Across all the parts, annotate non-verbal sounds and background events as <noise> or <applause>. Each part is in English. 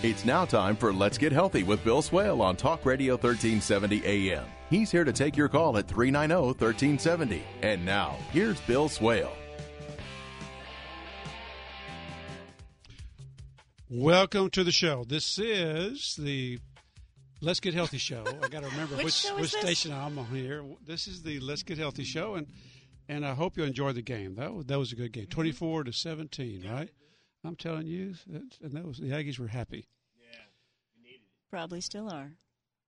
It's now time for Let's Get Healthy with Bill Swail on Talk Radio 1370 AM. He's here to take your call at 390 1370. And now, here's Bill Swail. Welcome to the show. This is the Let's Get Healthy show. I got to <laughs> remember Which which, which station I'm on here. This is the Let's Get Healthy show, and and I hope you enjoyed the game. That was, that was a good game, twenty four to seventeen, right? I'm telling you, that- and that was the Aggies were happy. Yeah. Probably still are.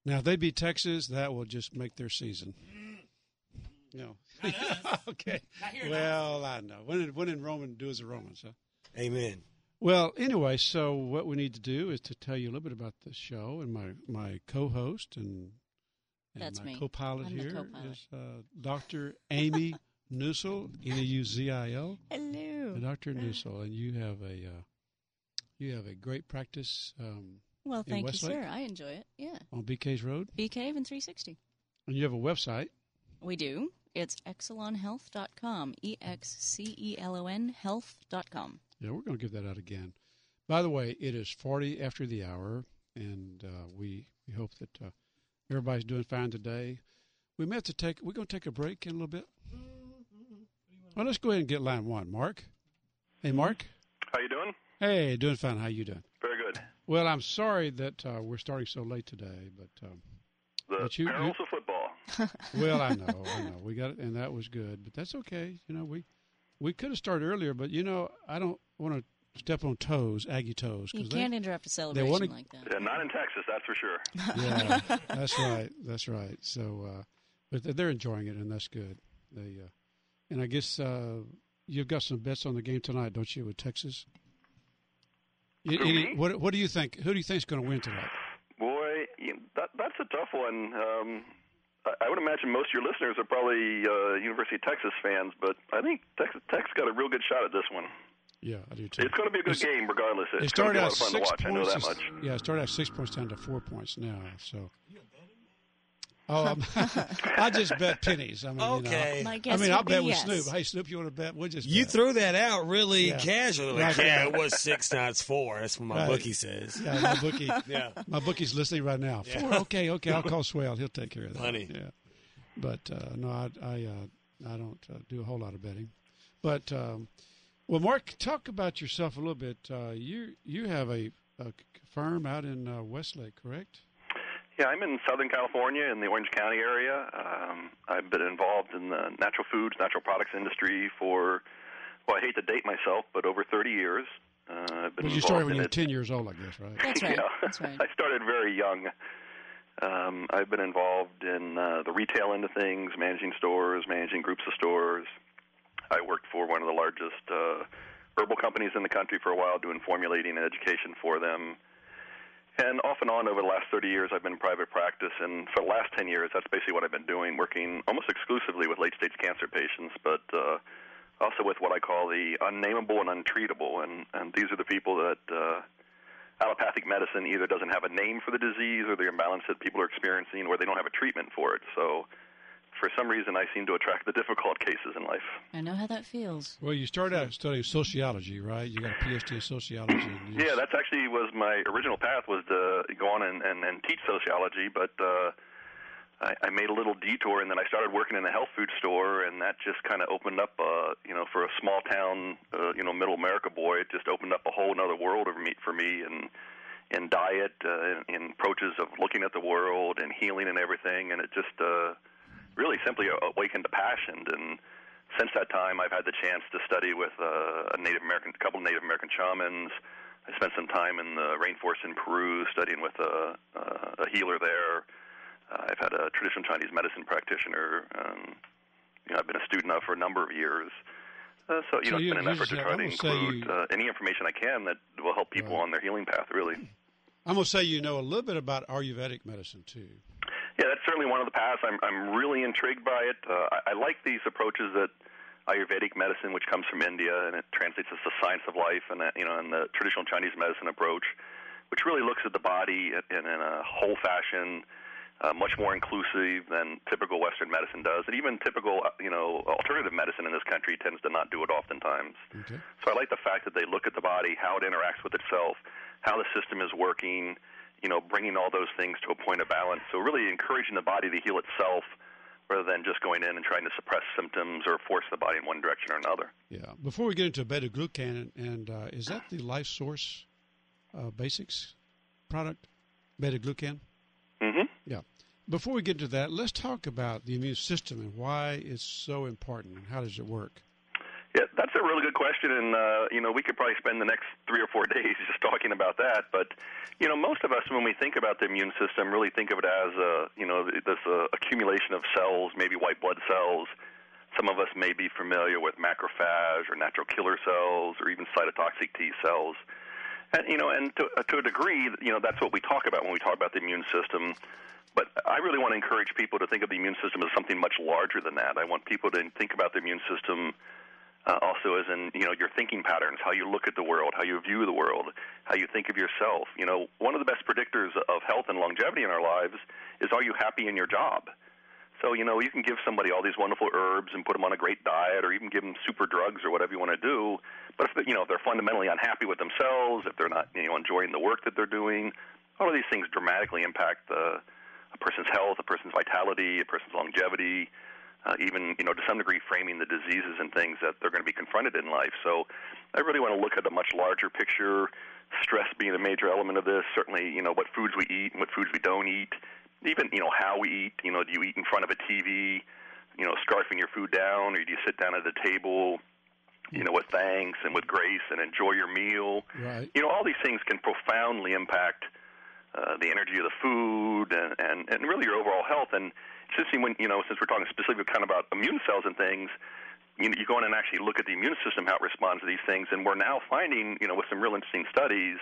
Now if they beat Texas, that will just make their season. No, <laughs> okay. Well, I know when in, when in Roman, do as a Roman. So. Amen. Well, anyway, so what we need to do is to tell you a little bit about the show and my, my co-host and, and That's my me. co-pilot I'm here co-pilot. is uh, Dr. Amy <laughs> Neuzil, N-E-U-Z-I-L, Hello. Dr. Neuzil, and you have a uh, you have a great practice um, Well, in thank you, Westlake? sir. I enjoy it. Yeah. on Bee Caves Road, Bee Cave and 360. and you have a website. We do. It's excelonhealth.com. E X C E L O N health.com. Yeah, we're going to give that out again. By the way, it is 40 after the hour, and uh, we we hope that uh, everybody's doing fine today. We may have to take. We're going to take a break in a little bit. Well, let's go ahead and get line one, Mark. Hey, Mark. How you doing? Hey, doing fine. How you doing? Very good. Well, I'm sorry that uh, we're starting so late today, but um, The But you- perils of football. <laughs> well, I know, I know, we got it, and that was good, but that's okay. You know, we we could have started earlier, but you know, I don't want to step on toes, Aggie toes, You they- can't interrupt a celebration wanna- like that. Yeah, not in Texas, that's for sure. <laughs> yeah, that's right. That's right. So, uh, but they're- they're enjoying it, and that's good. They, uh, and I guess uh, you've got some bets on the game tonight, don't you, with Texas? You- Who, what What do you think? Who do you think's going to win tonight? Boy, that that's a tough one. Um, I, I would imagine most of your listeners are probably uh, University of Texas fans, but I think Texas Tech's got a real good shot at this one. Yeah, I do too. It's going to be a good It's- game, regardless. It's It started out fun to six points. Yeah, it started out six points down to four points now. So. Oh, <laughs> I just bet pennies. I mean, Okay. You know, My I mean, I'll bet with yes. Snoop. Hey, Snoop, you want to bet? We'll just You bet. threw that out really Yeah. casually. Right. Like, yeah, it <laughs> was six, now it's four. That's what my Right. bookie says. Yeah, my bookie. <laughs> Yeah. My bookie's listening right now. Yeah. Four, okay, okay. I'll call Swell. He'll take care of that. Funny. Yeah. But uh, no, I I, uh, I don't uh, do a whole lot of betting. But um, well, Mark, talk about yourself a little bit. Uh, you you have a, a firm out in uh, Westlake, correct? Yeah, I'm in Southern California in the Orange County area. Um, I've been involved in the natural foods, natural products industry for, well, I hate to date myself, but over 30 years. Uh, I've been Well, you started when you were ten years old, I guess, right? That's <laughs> right. Yeah. That's right. <laughs> I started very young. Um, I've been involved in uh, the retail end of things, managing stores, managing groups of stores. I worked for one of the largest uh, herbal companies in the country for a while, doing formulating and education for them. And off and on over the last 30 years, I've been in private practice, and for the last 10 years, that's basically what I've been doing, working almost exclusively with late-stage cancer patients, but uh, also with what I call the unnameable and untreatable. And, and these are the people that uh, allopathic medicine either doesn't have a name for the disease or the imbalance that people are experiencing, or they don't have a treatment for it. So, for some reason, I seem to attract the difficult cases in life. I know how that feels. Well, you started out studying sociology, right? You got a PhD in sociology. Yeah, that's actually was my original path was to go on and, and, and teach sociology, but uh, I, I made a little detour, and then I started working in a health food store, and that just kind of opened up, uh, you know, for a small town, uh, you know, middle America boy, it just opened up a whole another world of meat for me, and in diet, uh, in, in approaches of looking at the world and healing and everything, and it just uh, really simply awakened a passion and since that time, I've had the chance to study with uh, a Native American, a couple of Native American shamans. I spent some time in the rainforest in Peru studying with a, a healer there. Uh, I've had a traditional Chinese medicine practitioner. Um, you know, I've been a student of for a number of years. Uh, so, you So know, it's you- been an effort to try to include you- uh, any information I can that will help people Right. on their healing path, really. I'm gonna say you know a little bit about Ayurvedic medicine too. Yeah, that's certainly one of the paths. I'm I'm really intrigued by it. Uh, I, I like these approaches that Ayurvedic medicine, which comes from India and it translates as the science of life, and uh, you know, and the traditional Chinese medicine approach, which really looks at the body in, in a whole fashion, uh, much more inclusive than typical Western medicine does, and even typical, uh, you know, alternative medicine in this country tends to not do it oftentimes. Okay. So I like the fact that they look at the body, how it interacts with itself, how the system is working, you know, bringing all those things to a point of balance. So really encouraging the body to heal itself rather than just going in and trying to suppress symptoms or force the body in one direction or another. Yeah. Before we get into beta glucan, and, uh, is that the Life Source uh, Basics product, beta glucan? Mm-hmm. Yeah. Before we get into that, let's talk about the immune system and why it's so important and how does it work. Yeah, that's a really good question, and uh, you know we could probably spend the next three or four <laughs> days just talking about that. But you know, most of us, when we think about the immune system, really think of it as a you know this uh, accumulation of cells, maybe white blood cells. Some of us may be familiar with macrophage or natural killer cells, or even cytotoxic T cells. And you know, and to, uh, to a degree, you know, that's what we talk about when we talk about the immune system. But I really want to encourage people to think of the immune system as something much larger than that. I want people to think about the immune system uh, also as in you know your thinking patterns, how you look at the world, how you view the world, how you think of yourself. You know, one of the best predictors of health and longevity in our lives is are you happy in your job? So you know you can give somebody all these wonderful herbs and put them on a great diet, or even give them super drugs or whatever you want to do. But if you know if they're fundamentally unhappy with themselves, if they're not you know enjoying the work that they're doing, all of these things dramatically impact the, a person's health, a person's vitality, a person's longevity uh, even you know to some degree framing the diseases and things that they're going to be confronted in life. So I really want to look at a much larger picture. Stress being a major element of this. Certainly, you know what foods we eat and what foods we don't eat. Even you know how we eat. You know, do you eat in front of a TV? You know, scarfing your food down, or do you sit down at a table? You know, with thanks and with grace and enjoy your meal. Right. You know, all these things can profoundly impact uh, the energy of the food and, and and really your overall health. And interesting when you know since we're talking specifically kind of about immune cells and things. You, know, you go in and actually look at the immune system, how it responds to these things, and we're now finding, you know, with some real interesting studies,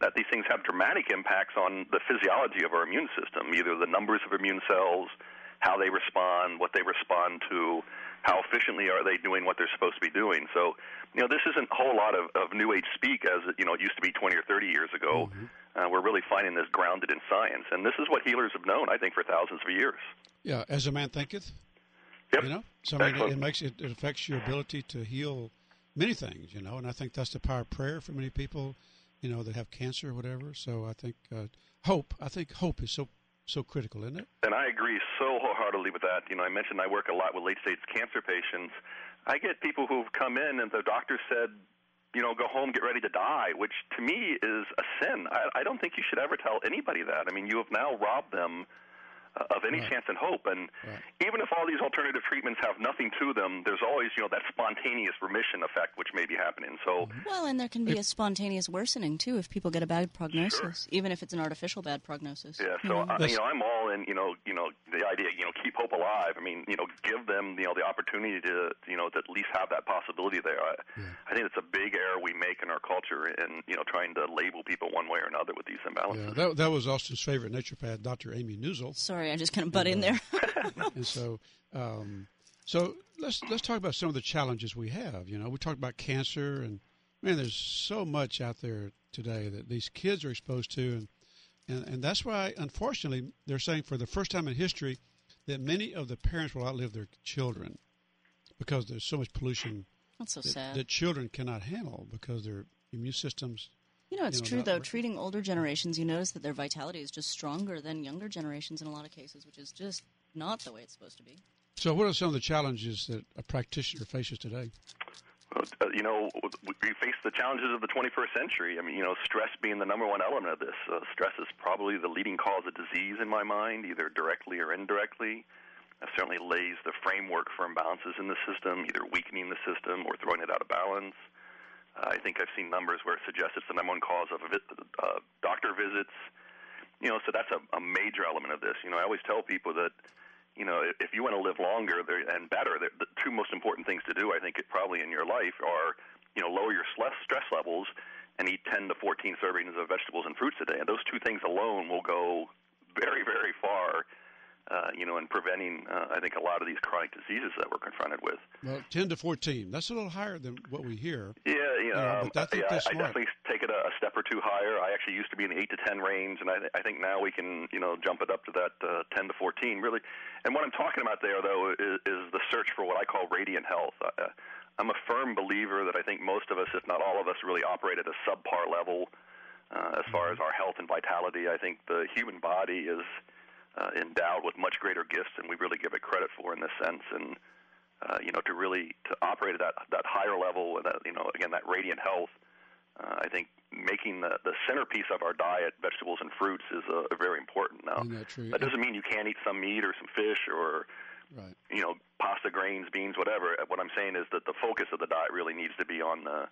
that these things have dramatic impacts on the physiology of our immune system, either the numbers of immune cells, how they respond, what they respond to, how efficiently are they doing what they're supposed to be doing. So, you know, this isn't a whole lot of, of new age speak as you know it used to be 20 or 30 years ago. Mm-hmm. Uh, we're really finding this grounded in science, and this is what healers have known, I think, for thousands of years. Yeah, as a man thinketh. Yep. You know, so I mean, it, it makes it, it affects your ability to heal many things. You know, and I think that's the power of prayer for many people. You know, that have cancer or whatever. So I think uh, hope. I think hope is so so critical, isn't it? And I agree so wholeheartedly with that. You know, I mentioned I work a lot with late stage cancer patients. I get people who've come in and the doctor said, you know, go home, get ready to die, which to me is a sin. I, I don't think you should ever tell anybody that. I mean, you have now robbed them of any right. chance and hope. And right. even if all these alternative treatments have nothing to them, there's always, you know, that spontaneous remission effect which may be happening. So mm-hmm. well, and there can be a spontaneous worsening too if people get a bad prognosis, sure. even if it's an artificial bad prognosis. Yeah, so you know? I, you know, I'm all in. You know, you know, the idea, you know, keep hope alive. I mean, you know, give them, you know, the opportunity to, you know, to at least have that possibility there. I, yeah. I think it's a big error we make in our culture, in you know, trying to label people one way or another with these imbalances. Yeah, that, that was Austin's favorite naturopath, Dr. Amy Neuzil. Sorry, I just kind of butt in there. <laughs> and so, um, so let's let's talk about some of the challenges we have. You know, we talked about cancer, and man, there's so much out there today that these kids are exposed to, and and, and that's why, unfortunately, they're saying for the first time in history that many of the parents will outlive their children because there's so much pollution That's so that, sad. that children cannot handle because their immune systems. You know, it's you know, true though. working. Treating older generations, you notice that their vitality is just stronger than younger generations in a lot of cases, which is just not the way it's supposed to be. So, what are some of the challenges that a practitioner faces today? Uh, you know, we face the challenges of the 21st century. I mean, you know, stress being the number one element of this. Uh, stress is probably the leading cause of disease in my mind, either directly or indirectly. It certainly lays the framework for imbalances in the system, either weakening the system or throwing it out of balance. I think I've seen numbers where it suggests it's the number one cause of uh, doctor visits. You know, so that's a, a major element of this. You know, I always tell people that you know, if you want to live longer and better, the two most important things to do, I think, probably in your life are, you know, lower your stress levels and eat 10 to 14 servings of vegetables and fruits a day. And those two things alone will go very, very far, uh, you know, in preventing, uh, I think, a lot of these chronic diseases that we're confronted with. Well, 10 to 14. That's a little higher than what we hear. Yeah, you know, but I, yeah, that's I definitely take it a, a step or two higher. I actually used to be in the 8 to 10 range, and I, I think now we can, you know, jump it up to that uh, 10 to 14, really. And what I'm talking about there, though, is, is the search for what I call radiant health. Uh, I'm a firm believer that I think most of us, if not all of us, really operate at a subpar level Uh, as far as our health and vitality, I think the human body is uh, endowed with much greater gifts than we really give it credit for in this sense. And uh, you know, to really to operate at that that higher level, and that you know, again, that radiant health. Uh, I think making the the centerpiece of our diet vegetables and fruits is uh, very important. Now, Isn't that true? that doesn't mean you can't eat some meat or some fish or Right. you know pasta, grains, beans, whatever. What I'm saying is that the focus of the diet really needs to be on the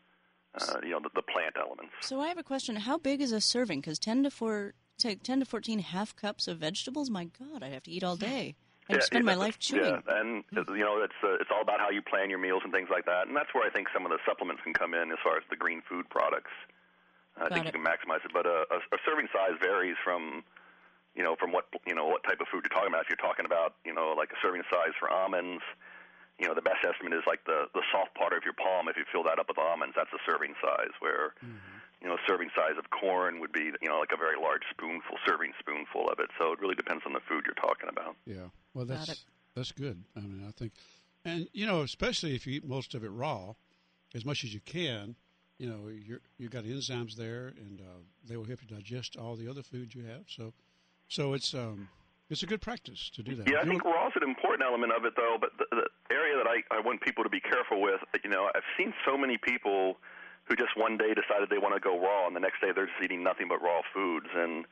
uh, you know the, the plant elements. So I have a question. How big is a serving? Because 10 to 4, take 10 to 14 half cups of vegetables, my God, I'd have to eat all day. I'd Yeah, spend my life chewing. Yeah, and uh, you know it's uh, it's all about how you plan your meals and things like that, and that's where I think some of the supplements can come in as far as the green food products. I think it. you can maximize it, but a, a, a serving size varies from you know from what you know what type of food you're talking about. If you're talking about you know like a serving size for almonds, you know the best estimate is like the the soft part of your palm. If you fill that up with almonds, that's a serving size. Where you know a serving size of corn would be you know like a very large spoonful, serving spoonful of it. So it really depends on the food you're talking about. Yeah. Well, that's that's good. I mean, I think, and you know, especially if you eat most of it raw, as much as you can, you know, you're you've got enzymes there, and uh, they will help you digest all the other food you have. So, so it's um, it's a good practice to do that. Yeah, I think know- raw is an important element of it, though. But the, the area that I, I want people to be careful with, you know, I've seen so many people who just one day decided they want to go raw, and the next day they're just eating nothing but raw foods, and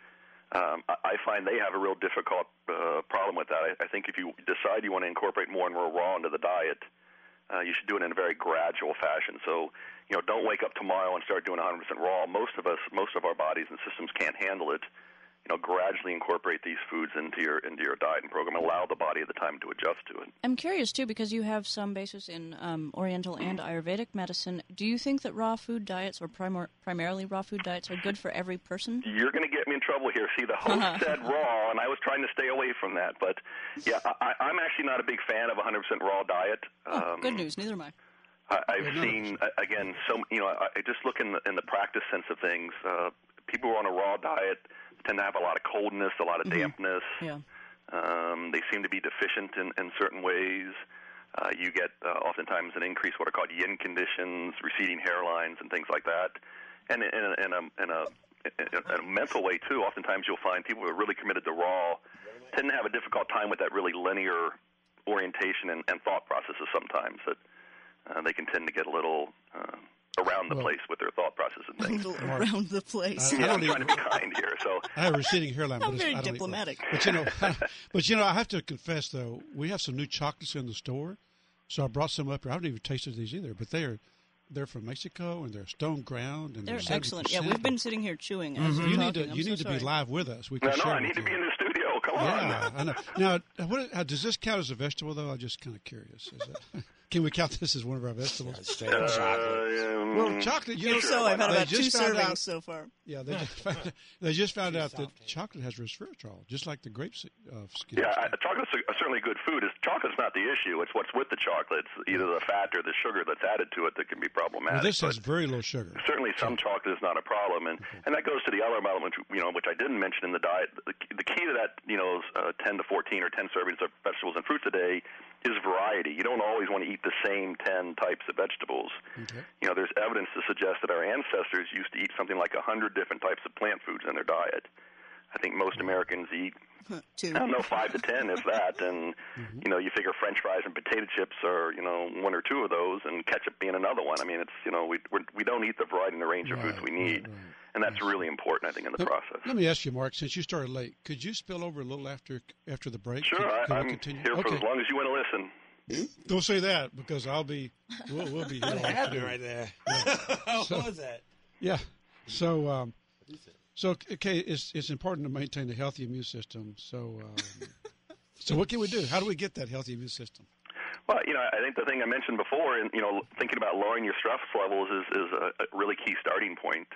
um, I, find they have a real difficult uh, problem with that. I, I think if you decide you want to incorporate more and more raw into the diet, uh, you should do it in a very gradual fashion. So, you know, don't wake up tomorrow and start doing 100% raw. Most of us, most of our bodies and systems can't handle it. You know, gradually incorporate these foods into your into your diet and program. Allow the body the time to adjust to it. I'm curious too because you have some basis in um, Oriental and Ayurvedic medicine. Do you think that raw food diets, or primar- primarily raw food diets, are good for every person? You're going to get me in trouble here. See, the host said raw, and I was trying to stay away from that. But yeah, I, I'm actually not a big fan of a 100% raw diet. Oh, Um, good news. Neither am I. I, I've seen uh, again So you know I I just look in the in the practice sense of things. Uh, people who are on a raw diet tend to have a lot of coldness, a lot of dampness. Yeah. Um, they seem to be deficient in, in certain ways. Uh, you get uh, oftentimes an increase what are called yin conditions, receding hairlines, and things like that. And in, in, a, in, a, in, a, in a mental way too, oftentimes you'll find people who are really committed to raw tend to have a difficult time with that really linear orientation and, and thought processes. Sometimes that uh, they can tend to get a little uh, around the Well- place with their thought process and A things. little around the place. I Yeah, <laughs> I'm don't trying to be kind here. So I have a receding hairline. How but very I don't diplomatic. But you know, <laughs> but you know, I have to confess though, we have some new chocolates in the store, so I brought some up here. I haven't even tasted these either, but they are they're from Mexico and they're stone ground and They're they're excellent. Yeah, we've been sitting here chewing as mm-hmm. you're You need to I'm you so need to be live with us. We no, can no, share I need to you. be in the studio. Come Yeah, on. I know. Now, what, does this count as a vegetable though? I'm just kind of curious. <laughs> Is that, can we count this as one of our vegetables? Straight up chocolate. Um, Well, chocolate. You know, So I've had about two servings out- so far. Yeah, they just found, <laughs> they just found out that chocolate has resveratrol, just like the grapes uh, skin. Yeah, I, chocolate's a, certainly good food. It's, chocolate's not the issue. It's what's with the chocolate. It's either the fat or the sugar that's added to it that can be problematic. well, this has very low sugar. certainly some chocolate is not a problem, and and that goes to the other element, you know, which I didn't mention in the diet. The, the key to that, you know, uh, 10 to 14 or 10 servings of vegetables and fruits a day is variety. You don't always want to eat the same 10 types of vegetables. Okay. You know, there's evidence to suggest that our ancestors used to eat something like 100 different types of plant foods in their diet. I think most Americans eat Two. I don't know, five to ten, if that. And Mm-hmm. you know, you figure French fries and potato chips are you know one or two of those, and ketchup being another one. I mean, it's you know we we're, we don't eat the variety and the range of foods we need, right. and that's really important, I think, in the Let- process. Let me ask you, Mark. Since you started late, could you spill over a little after after the break? Sure, Could- I, could I'm continue? here for as long as you want to listen. Don't say that because I'll be. We'll, we'll be here. What all happened afternoon. right there? <laughs> what was that? Yeah. So, um, so okay, it's it's important to maintain a healthy immune system. So, um, so what can we do? How do we get that healthy immune system? Well, you know, I think the thing I mentioned before, and you know, thinking about lowering your stress levels is is a, a really key starting point.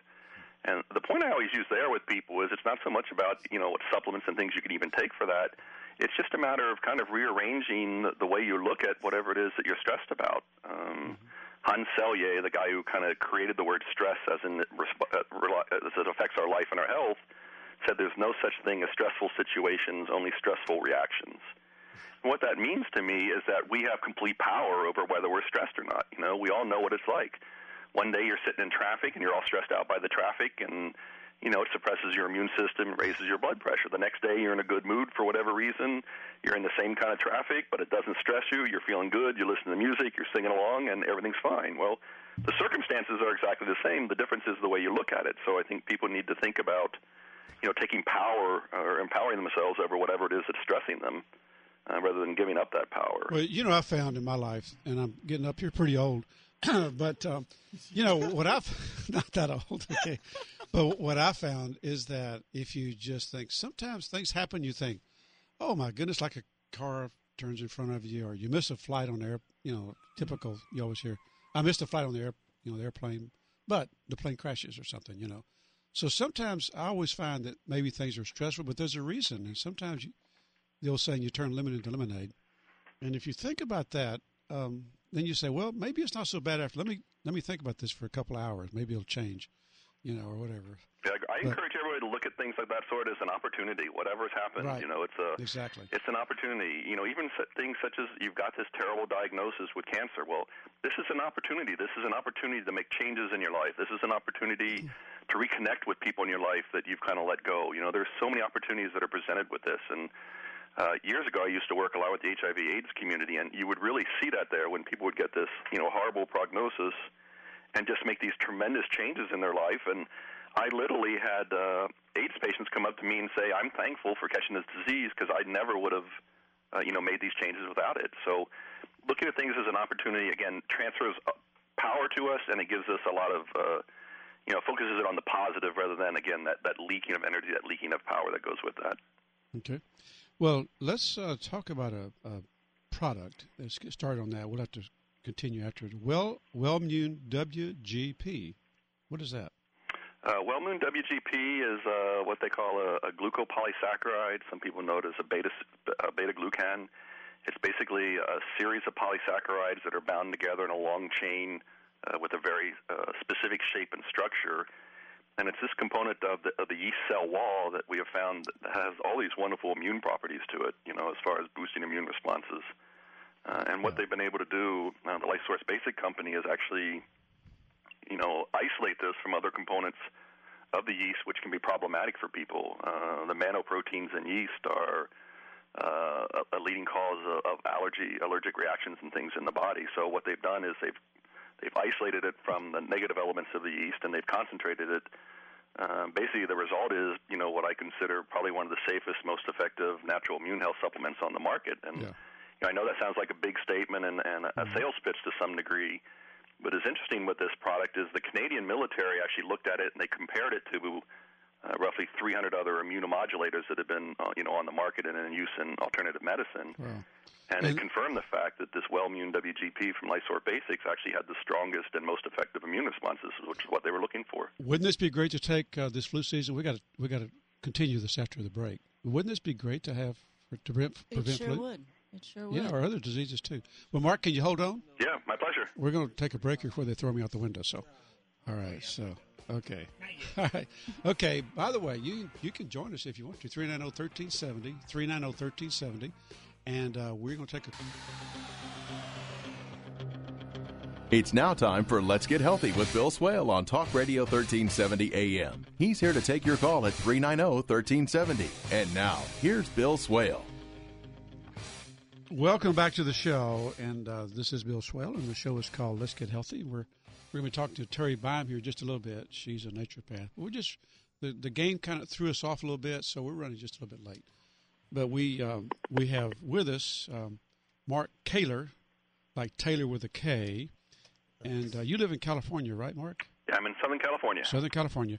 And the point I always use there with people is it's not so much about you know what supplements and things you can even take for that. It's just a matter of kind of rearranging the, the way you look at whatever it is that you're stressed about. Um, Hans Selye, the guy who kind of created the word stress as in uh, as it affects our life and our health, said there's no such thing as stressful situations, only stressful reactions. And what that means to me is that we have complete power over whether we're stressed or not. You know, we all know what it's like. One day you're sitting in traffic and you're all stressed out by the traffic, and you know, it suppresses your immune system, raises your blood pressure. The next day, you're in a good mood for whatever reason. You're in the same kind of traffic, but it doesn't stress you. You're feeling good. You listen to music. You're singing along, and everything's fine. Well, the circumstances are exactly the same. The difference is the way you look at it. So I think people need to think about, you know, taking power or empowering themselves over whatever it is that's stressing them, uh, rather than giving up that power. Well, you know, I found in my life, and I'm getting up here pretty old, <clears throat> but um, you know what I've <laughs> not that old, okay. But what I found is that if you just think, sometimes things happen, you think, oh my goodness, like a car turns in front of you, or you miss a flight on air, you know, typical. You always hear, I missed a flight on the air, you know, the airplane, but the plane crashes or something, you know. So sometimes I always find that maybe things are stressful, but there's a reason. And sometimes you, the old saying, you turn lemon into lemonade. And if you think about that, um, then you say, well, maybe it's not so bad after. Let me let me think about this for a couple of hours. Maybe it'll change, you know, or whatever. Yeah, I encourage everybody to look at things like that sort as an opportunity. Whatever's happened, right. you know, it's a exactly. It's an opportunity. You know, even things such as you've got this terrible diagnosis with cancer. Well, this is an opportunity. This is an opportunity to make changes in your life. This is an opportunity mm-hmm. to reconnect with people in your life that you've kind of let go. You know, there's so many opportunities that are presented with this, and uh, years ago, I used to work a lot with the HIV/AIDS community, and you would really see that there when people would get this, you know, horrible prognosis, and just make these tremendous changes in their life. And I literally had uh, AIDS patients come up to me and say, "I'm thankful for catching this disease because I never would have, uh, you know, made these changes without it." So, looking at things as an opportunity again transfers power to us, and it gives us a lot of, uh, you know, focuses it on the positive rather than again that that leaking of energy, that leaking of power that goes with that. Okay. Well, let's uh, talk about a, a, product. Let's get started on that. We'll have to continue after it. Well, Wellmune WGP. What is that? Uh, Wellmune WGP is uh, what they call a, a, glucopolysaccharide. Some people know it as a beta, a beta glucan. It's basically a series of polysaccharides that are bound together in a long chain uh, with a very uh, specific shape and structure. And it's this component of the, of the yeast cell wall that we have found that has all these wonderful immune properties to it, you know, as far as boosting immune responses. Uh, and what they've been able to do, uh, the Life Source Basic Company, is actually you know, isolate this from other components of the yeast, which can be problematic for people. Uh, the mannoproteins in yeast are uh, a leading cause of, of allergy, allergic reactions, and things in the body. So what they've done is they've they've isolated it from the negative elements of the yeast, and they've concentrated it. Uh, basically, the result is, you know, what I consider probably one of the safest, most effective natural immune health supplements on the market. And yeah. you know, I know that sounds like a big statement and, and a mm-hmm. sales pitch to some degree. But is interesting with this product is the Canadian military actually looked at it and they compared it to uh, roughly 300 other immunomodulators that have been, uh, you know, on the market and in use in alternative medicine. Wow. And, and, it confirmed the fact that this Wellmune WGP from Life Source Basics actually had the strongest and most effective immune responses, which is what they were looking for. Wouldn't this be great to take uh, this flu season? We got to we got to continue this after the break. Wouldn't this be great to have to prevent, prevent it sure flu? would. It sure would. Yeah, or other diseases too. Well, Mark, can you hold on? Yeah, my pleasure. We're going to take a break before they throw me out the window. So, all right. So, okay. All right. <laughs> Okay. By the way, you you can join us if you want to. 390-1370, 390-1370. And uh, we're going to take a... It's now time for Let's Get Healthy with Bill Swail on Talk Radio 1370 AM. He's here to take your call at 390-1370. And now, here's Bill Swail. Welcome back to the show, and uh, this is Bill Swail, and the show is called Let's Get Healthy. We're we're going to talk to Terry Bime here just a little bit. She's a naturopath. We're just the the game kind of threw us off a little bit, so we're running just a little bit late. But we um, we have with us um, Mark Kaylor, like Taylor with a K, and uh, you live in California, right, Mark? Yeah, I'm in Southern California. Southern California.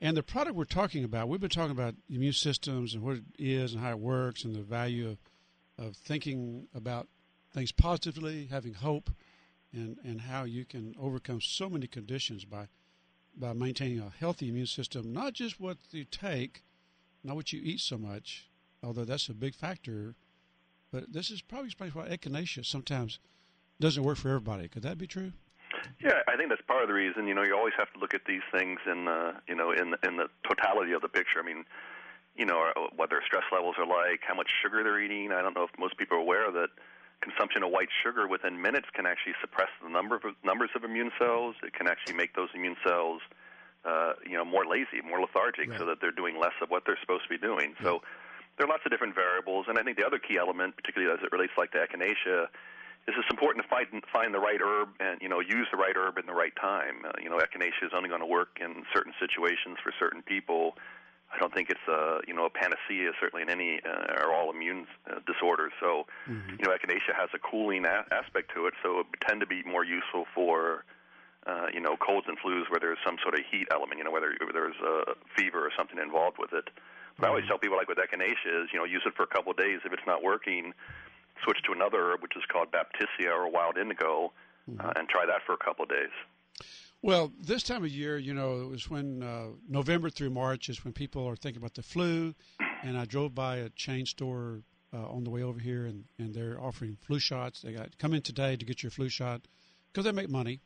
And the product we're talking about, we've been talking about immune systems and what it is and how it works and the value of of thinking about things positively, having hope, and, and how you can overcome so many conditions by by maintaining a healthy immune system, not just what you take, not what you eat so much, although that's a big factor. But this is probably explains why echinacea sometimes doesn't work for everybody. Could that be true? Yeah, I think that's part of the reason. You know, you always have to look at these things in, uh, you know, in in the totality of the picture. I mean, you know, what their stress levels are like, how much sugar they're eating. I don't know if most people are aware that consumption of white sugar within minutes can actually suppress the number of numbers of immune cells. It can actually make those immune cells uh, you know, more lazy, more lethargic, Right. so that they're doing less of what they're supposed to be doing. So there are lots of different variables, and I think the other key element, particularly as it relates like to echinacea, is it's important to find find the right herb and you know use the right herb in the right time. Uh, you know, echinacea is only going to work in certain situations for certain people. I don't think it's a you know a panacea certainly in any uh, or all immune uh, disorders. So you know echinacea has a cooling a- aspect to it, so it would tend to be more useful for uh, you know colds and flus where there's some sort of heat element. You know whether whether there's a fever or something involved with it. But I always tell people like with echinacea is you know use it for a couple of days. If it's not working, switch to another herb which is called baptisia or wild indigo, uh, and try that for a couple of days. Well, this time of year, you know, it was when uh, November through March is when people are thinking about the flu. And I drove by a chain store uh, on the way over here, and, and they're offering flu shots. They got come in today to get your flu shot because they make money,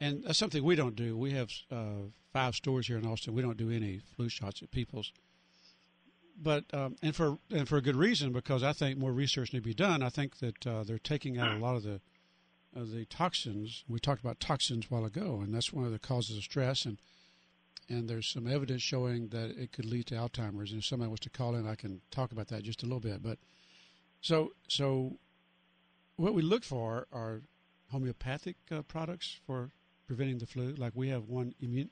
and that's something we don't do. We have uh, five stores here in Austin. We don't do any flu shots at people's. But um, and for and for a good reason because I think more research need to be done. I think that uh, they're taking out a lot of the of the toxins. We talked about toxins a while ago, and that's one of the causes of stress. And and there's some evidence showing that it could lead to Alzheimer's. And if somebody wants to call in, I can talk about that just a little bit. But so so, what we look for are homeopathic uh, products for preventing the flu. Like we have one immune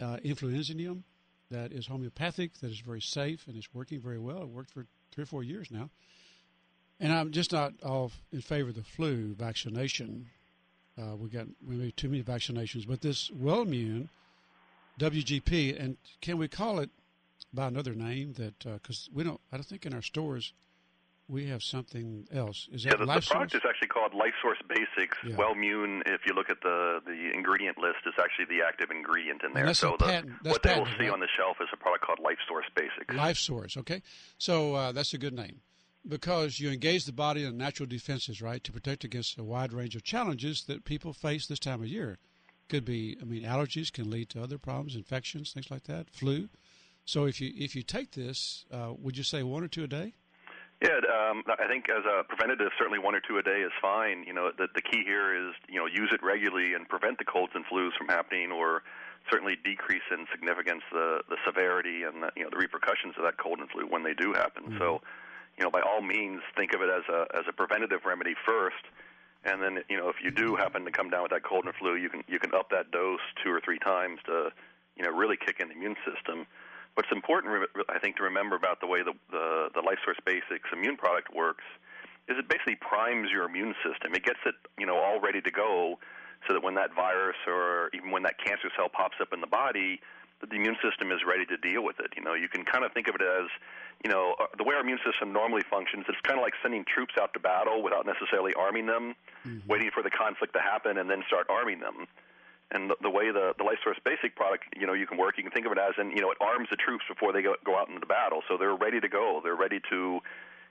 uh, influenzinum that is homeopathic, that is very safe, and it's working very well. It worked for three or four years now. And I'm just not all in favor of the flu vaccination. Uh, we got we made too many vaccinations, but this Wellmune, WGP, and can we call it by another name? That because we don't, I don't think in our stores we have something else. Is that the, the Life product Source? is actually called Life Source Basics. Yeah. Wellmune, if you look at the the ingredient list, is actually the active ingredient in there. so the, patent- what they will see right? on the shelf is a product called Life Source Basics. Life Source. Okay, so uh, that's a good name because you engage the body in natural defenses, right, to protect against a wide range of challenges that people face this time of year. Could be, I mean, allergies can lead to other problems, infections, things like that, flu. So if you if you take this, uh, would you say one or two a day? Yeah, um, I think as a preventative, certainly one or two a day is fine. You know, the, the key here is you know use it regularly and prevent the colds and flus from happening, or certainly decrease in significance the the severity and the, you know the repercussions of that cold and flu when they do happen. So, you know, by all means, think of it as a as a preventative remedy first, and then you know if you do happen to come down with that cold and flu, you can you can up that dose two or three times to you know really kick in the immune system. What's important, I think, to remember about the way the, the the Life Source Basics immune product works is it basically primes your immune system. It gets it, you know, all ready to go, so that when that virus or even when that cancer cell pops up in the body, the immune system is ready to deal with it. You know, you can kind of think of it as, you know, uh, the way our immune system normally functions. It's kind of like sending troops out to battle without necessarily arming them, waiting for the conflict to happen and then start arming them. And the, the way the the Life Source Basic product, you know, you can work, you can think of it as, and you know, it arms the troops before they go go out into the battle, so they're ready to go. They're ready to,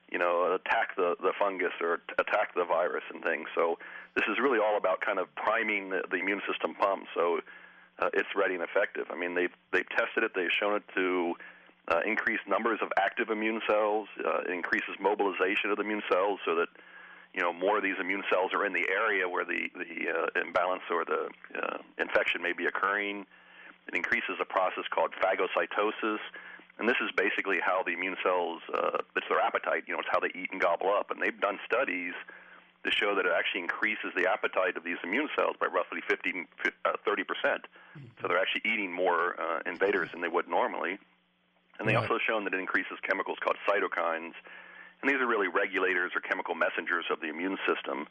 you know, attack the the fungus or t- attack the virus and things. So this is really all about kind of priming the, the immune system pump, so uh, it's ready and effective. I mean, they've they've tested it. They've shown it to uh, increase numbers of active immune cells. Uh, it increases mobilization of the immune cells, so that you know more of these immune cells are in the area where the the uh, imbalance or the uh, infection may be occurring. It increases a process called phagocytosis, and this is basically how the immune cells uh, it's their appetite. You know, it's how they eat and gobble up. And they've done studies to show that it actually increases the appetite of these immune cells by roughly 50, uh, 30 percent. So they're actually eating more uh, invaders than they would normally. And they Right. also shown that it increases chemicals called cytokines, and these are really regulators or chemical messengers of the immune system.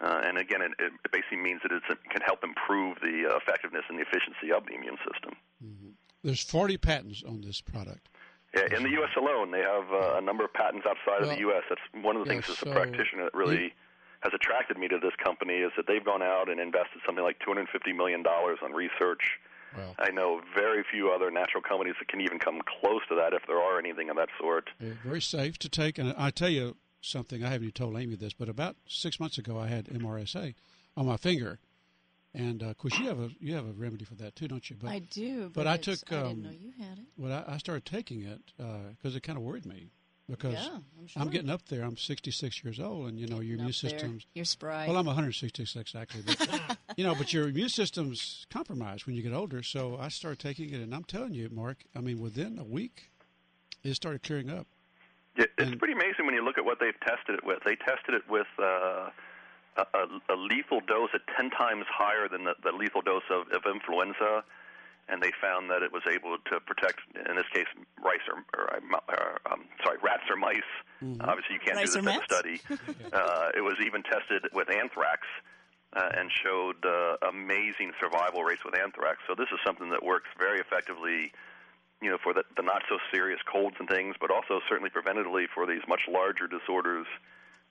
Uh, and again, it, it basically means that it's, it can help improve the uh, effectiveness and the efficiency of the immune system. There's 40 patents on this product. Yeah, in the U.S. alone, they have uh, a number of patents outside of the U.S. That's one of the yeah, things as so a practitioner that really has attracted me to this company is that they've gone out and invested something like $250 million on research. Well, I know very few other natural companies that can even come close to that if there are anything of that sort. uh, very safe to take. And I tell you something, I haven't even told Amy this, but about six months ago, I had MRSA on my finger. And uh, of course, you have a you have a remedy for that too, don't you? But I do, but but, I it's- took, I um, didn't know you had it. when I, I started taking it because it kind of worried me. Because Yeah, I'm sure. I'm getting up there. I'm 66 years old, and you know your immune up there. system's. You're spry. Well, I'm 166 actually, but <laughs> you know, but your immune system's compromised when you get older. So I started taking it, and I'm telling you, Mark. I mean, within a week, it started clearing up. Yeah, it's And- pretty amazing when you look at what they've tested it with. They tested it with uh, a, a, a lethal dose at 10 times higher than the, the lethal dose of, of influenza, and they found that it was able to protect, in this case, rice or, or, or um, sorry, rats or mice. Obviously, you can't Rice do this in a study. <laughs> uh, it was even tested with anthrax. Uh, and showed uh, amazing survival rates with anthrax. So this is something that works very effectively you know, for the, the not so serious colds and things, but also certainly preventatively for these much larger disorders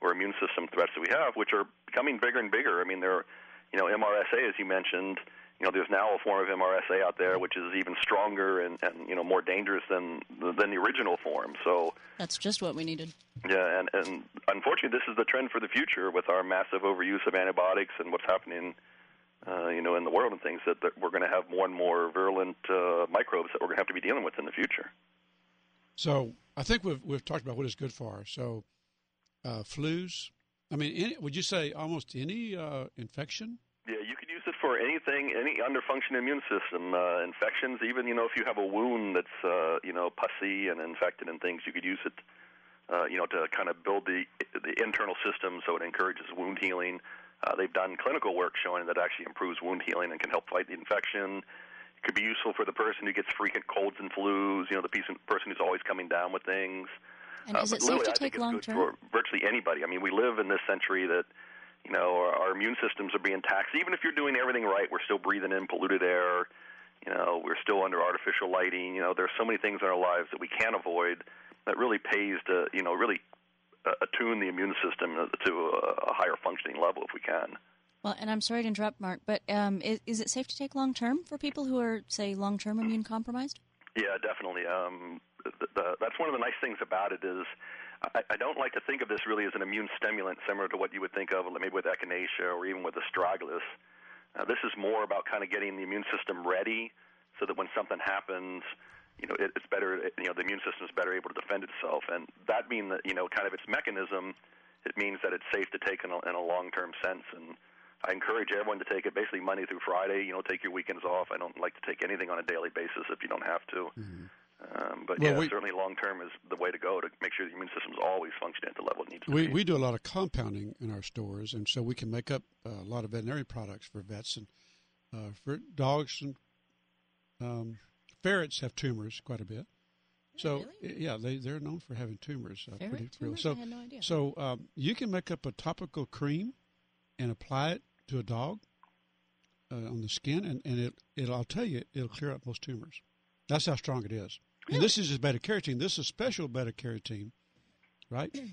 or immune system threats that we have, which are becoming bigger and bigger. I mean, there, are, you know, MRSA, as you mentioned, you know, there's now a form of MRSA out there which is even stronger and, and you know more dangerous than than the original form. So That's just what we needed. yeah, and and unfortunately, this is the trend for the future with our massive overuse of antibiotics and what's happening, uh, you know, in the world and things that, that we're going to have more and more virulent uh, microbes that we're going to have to be dealing with in the future. So I think we've we've talked about what it's good for. So uh, flus. I mean, any, would you say almost any uh, infection? Yeah, you could use it for anything, any underfunctioning immune system, uh, infections. Even you know, if you have a wound that's uh, you know pussy and infected and things, you could use it. Uh, you know, to kind of build the the internal system so it encourages wound healing. Uh, they've done clinical work showing that it actually improves wound healing and can help fight the infection. It could be useful for the person who gets frequent colds and flus. You know, the person person who's always coming down with things. And Uh, is it safe to take long good term? for virtually anybody. I mean, we live in this century that you know our, our immune systems are being taxed. Even if you're doing everything right, we're still breathing in polluted air. You know, we're still under artificial lighting. You know, there's so many things in our lives that we can't avoid. That really pays to you know really uh, attune the immune system to a, a higher functioning level if we can. Well, and I'm sorry to interrupt, Mark, but um, is, is it safe to take long term for people who are, say, long term immune compromised? Yeah, definitely. Um, the, the, that's one of the nice things about it is I, don't like to think of this really as an immune stimulant, similar to what you would think of maybe with echinacea or even with astragalus. Uh, this is more about kind of getting the immune system ready so that when something happens, you know, it, it's better. You know, the immune system is better able to defend itself, and that means that you know, kind of its mechanism. It means that it's safe to take in a, in a long-term sense, and I encourage everyone to take it basically Monday through Friday. You know, take your weekends off. I don't like to take anything on a daily basis if you don't have to. Um, but Well, yeah, we- certainly long term is the way to go to make sure the immune system's always functioning at the level it needs to We be. we do a lot of compounding in our stores, and so we can make up uh, a lot of veterinary products for vets and uh, for dogs and um, ferrets have tumors quite a bit. So Really? yeah, they they're known for having tumors. Uh, Ferret pretty tumors? So I had no idea. so um, you can make up a topical cream and apply it to a dog uh, on the skin, and, and it it I'll tell you it'll clear up most tumors. That's how strong it is. And this is just beta carotene. This is special beta carotene, right? <clears throat>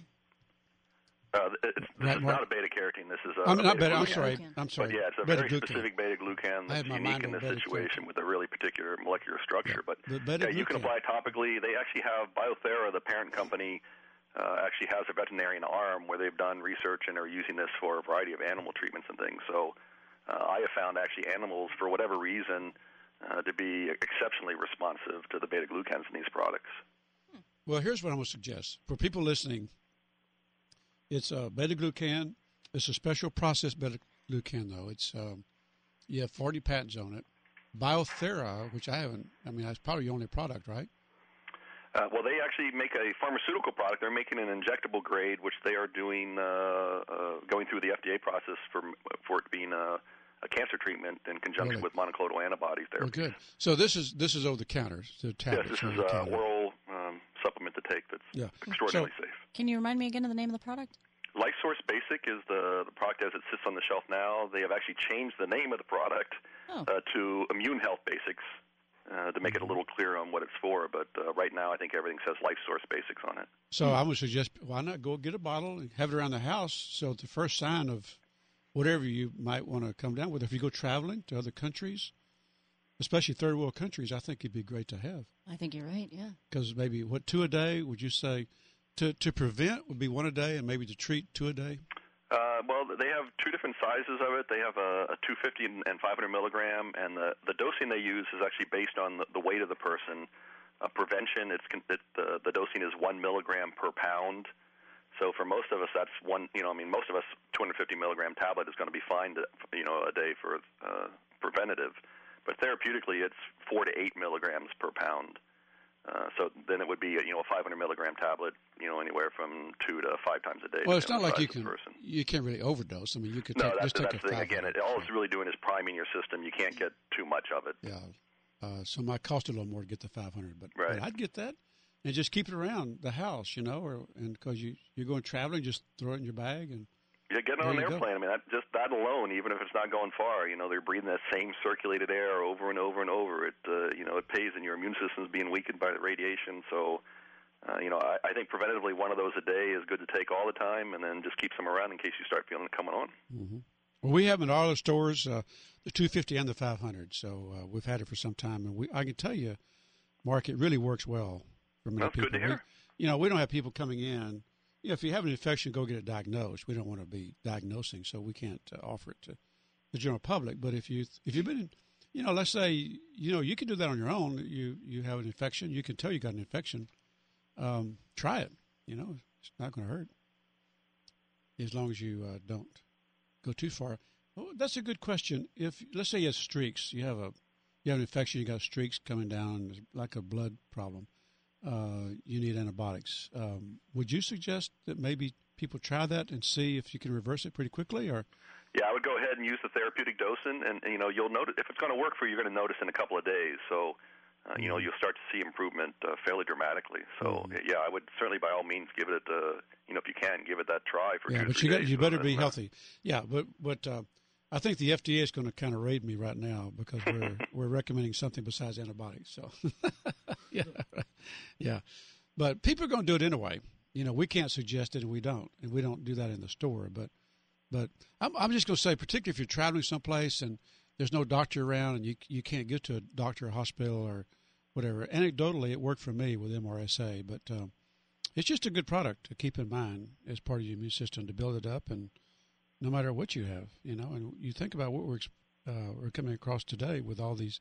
Uh, it's, this Right, is Mark? not a beta carotene. This is a I'm not beta beta. I'm sorry. I'm sorry. But yeah, it's a beta very glucan. specific beta glucan that's unique in on this beta-glucan. situation with a really particular molecular structure. But The yeah, you can apply topically. They actually have Biothera, the parent company, uh, actually has a veterinarian arm where they've done research and are using this for a variety of animal treatments and things. So uh, I have found actually animals, for whatever reason, uh, to be exceptionally responsive to the beta glucans in these products. Well, here's what I'm going to suggest for people listening. It's a beta glucan. It's a special process beta glucan, though. It's um, you have 40 patents on it. Biothera, which I haven't. I mean, that's probably the only product, right? Uh, well, they actually make a pharmaceutical product. They're making an injectable grade, which they are doing, uh, uh, going through the FDA process for for it being a, a cancer treatment in conjunction Really? with monoclonal antibodies. Well, good. So this is this is over the counter. The Yes, this is the an counter. oral um, supplement to take that's Yeah. extraordinarily So- safe. Can you remind me again of the name of the product? Life Source Basic is the, the product as it sits on the shelf now. They have actually changed the name of the product Oh. uh, to Immune Health Basics uh, to make it a little clearer on what it's for. But uh, right now, I think everything says Life Source Basics on it. So I would suggest why not go get a bottle and have it around the house. So the first sign of whatever you might want to come down with, if you go traveling to other countries, especially third world countries, I think it'd be great to have. I think you're right. Yeah. because maybe what two a day would you say to to prevent would be one a day and maybe to treat two a day Uh, well, they have two different sizes of it. They have a, a 250 and 500 milligram, and the, the dosing they use is actually based on the, the weight of the person. Uh, prevention, it's it, the the dosing is one milligram per pound. So for most of us, that's one. You know, I mean, most of us, 250 milligram tablet is going to be fine. To, you know, a day for uh, preventative, but therapeutically, it's four to eight milligrams per pound. Uh, so then it would be you know a 500 milligram tablet, you know anywhere from two to five times a day. Well, it's not like you can you can't really overdose. I mean, you could no, take, that's, just take that's a the thing. Again, it, all it's really doing is priming your system. You can't get too much of it. Yeah. Uh, so it might cost a little more to get the 500, but, right. but I'd get that and just keep it around the house, you know, or and because you you're going traveling, just throw it in your bag and yeah, getting on an airplane. Go. I mean, that, just that alone, even if it's not going far, you know, they're breathing that same circulated air over and over and over. It, uh, you know, it pays, and your immune system's being weakened by the radiation. So, uh, you know, I, I think preventatively one of those a day is good to take all the time, and then just keep some around in case you start feeling it coming on. Mm-hmm. Well, we have in all the stores uh, the 250 and the 500, so uh, we've had it for some time, and we I can tell you, Mark, it really works well for many That's people. good to hear. We, you know, we don't have people coming in you know, if you have an infection, go get it diagnosed. We don't want to be diagnosing, so we can't uh, offer it to the general public. But if you if you've been, you know, let's say you know you can do that on your own. You you have an infection, you can tell you got an infection. Um, try it. You know, it's not going to hurt as long as you uh, don't go too far. Well, that's a good question. If let's say you have streaks, you have a you have an infection, you got streaks coming down, like a blood problem uh, you need antibiotics. Um, would you suggest that maybe people try that and see if you can reverse it pretty quickly, or? Yeah, I would go ahead and use the therapeutic dosing, and, and you know you'll notice if it's going to work for you, you're going to notice in a couple of days. So. Uh, you know, mm-hmm. you'll start to see improvement uh, fairly dramatically. So, mm-hmm. yeah, I would certainly, by all means, give it. Uh, you know, if you can, give it that try for yeah, but you got, you better be healthy. Yeah, but but uh, I think the FDA is going to kind of raid me right now because we're <laughs> we're recommending something besides antibiotics. So, <laughs> yeah, yeah. But people are going to do it anyway. You know, we can't suggest it, and we don't, and we don't do that in the store. But, but I'm, I'm just going to say, particularly if you're traveling someplace and there's no doctor around, and you you can't get to a doctor or hospital or whatever. Anecdotally, it worked for me with MRSA, but um, it's just a good product to keep in mind as part of your immune system to build it up, and no matter what you have, you know. And you think about what we're uh, we're coming across today with all these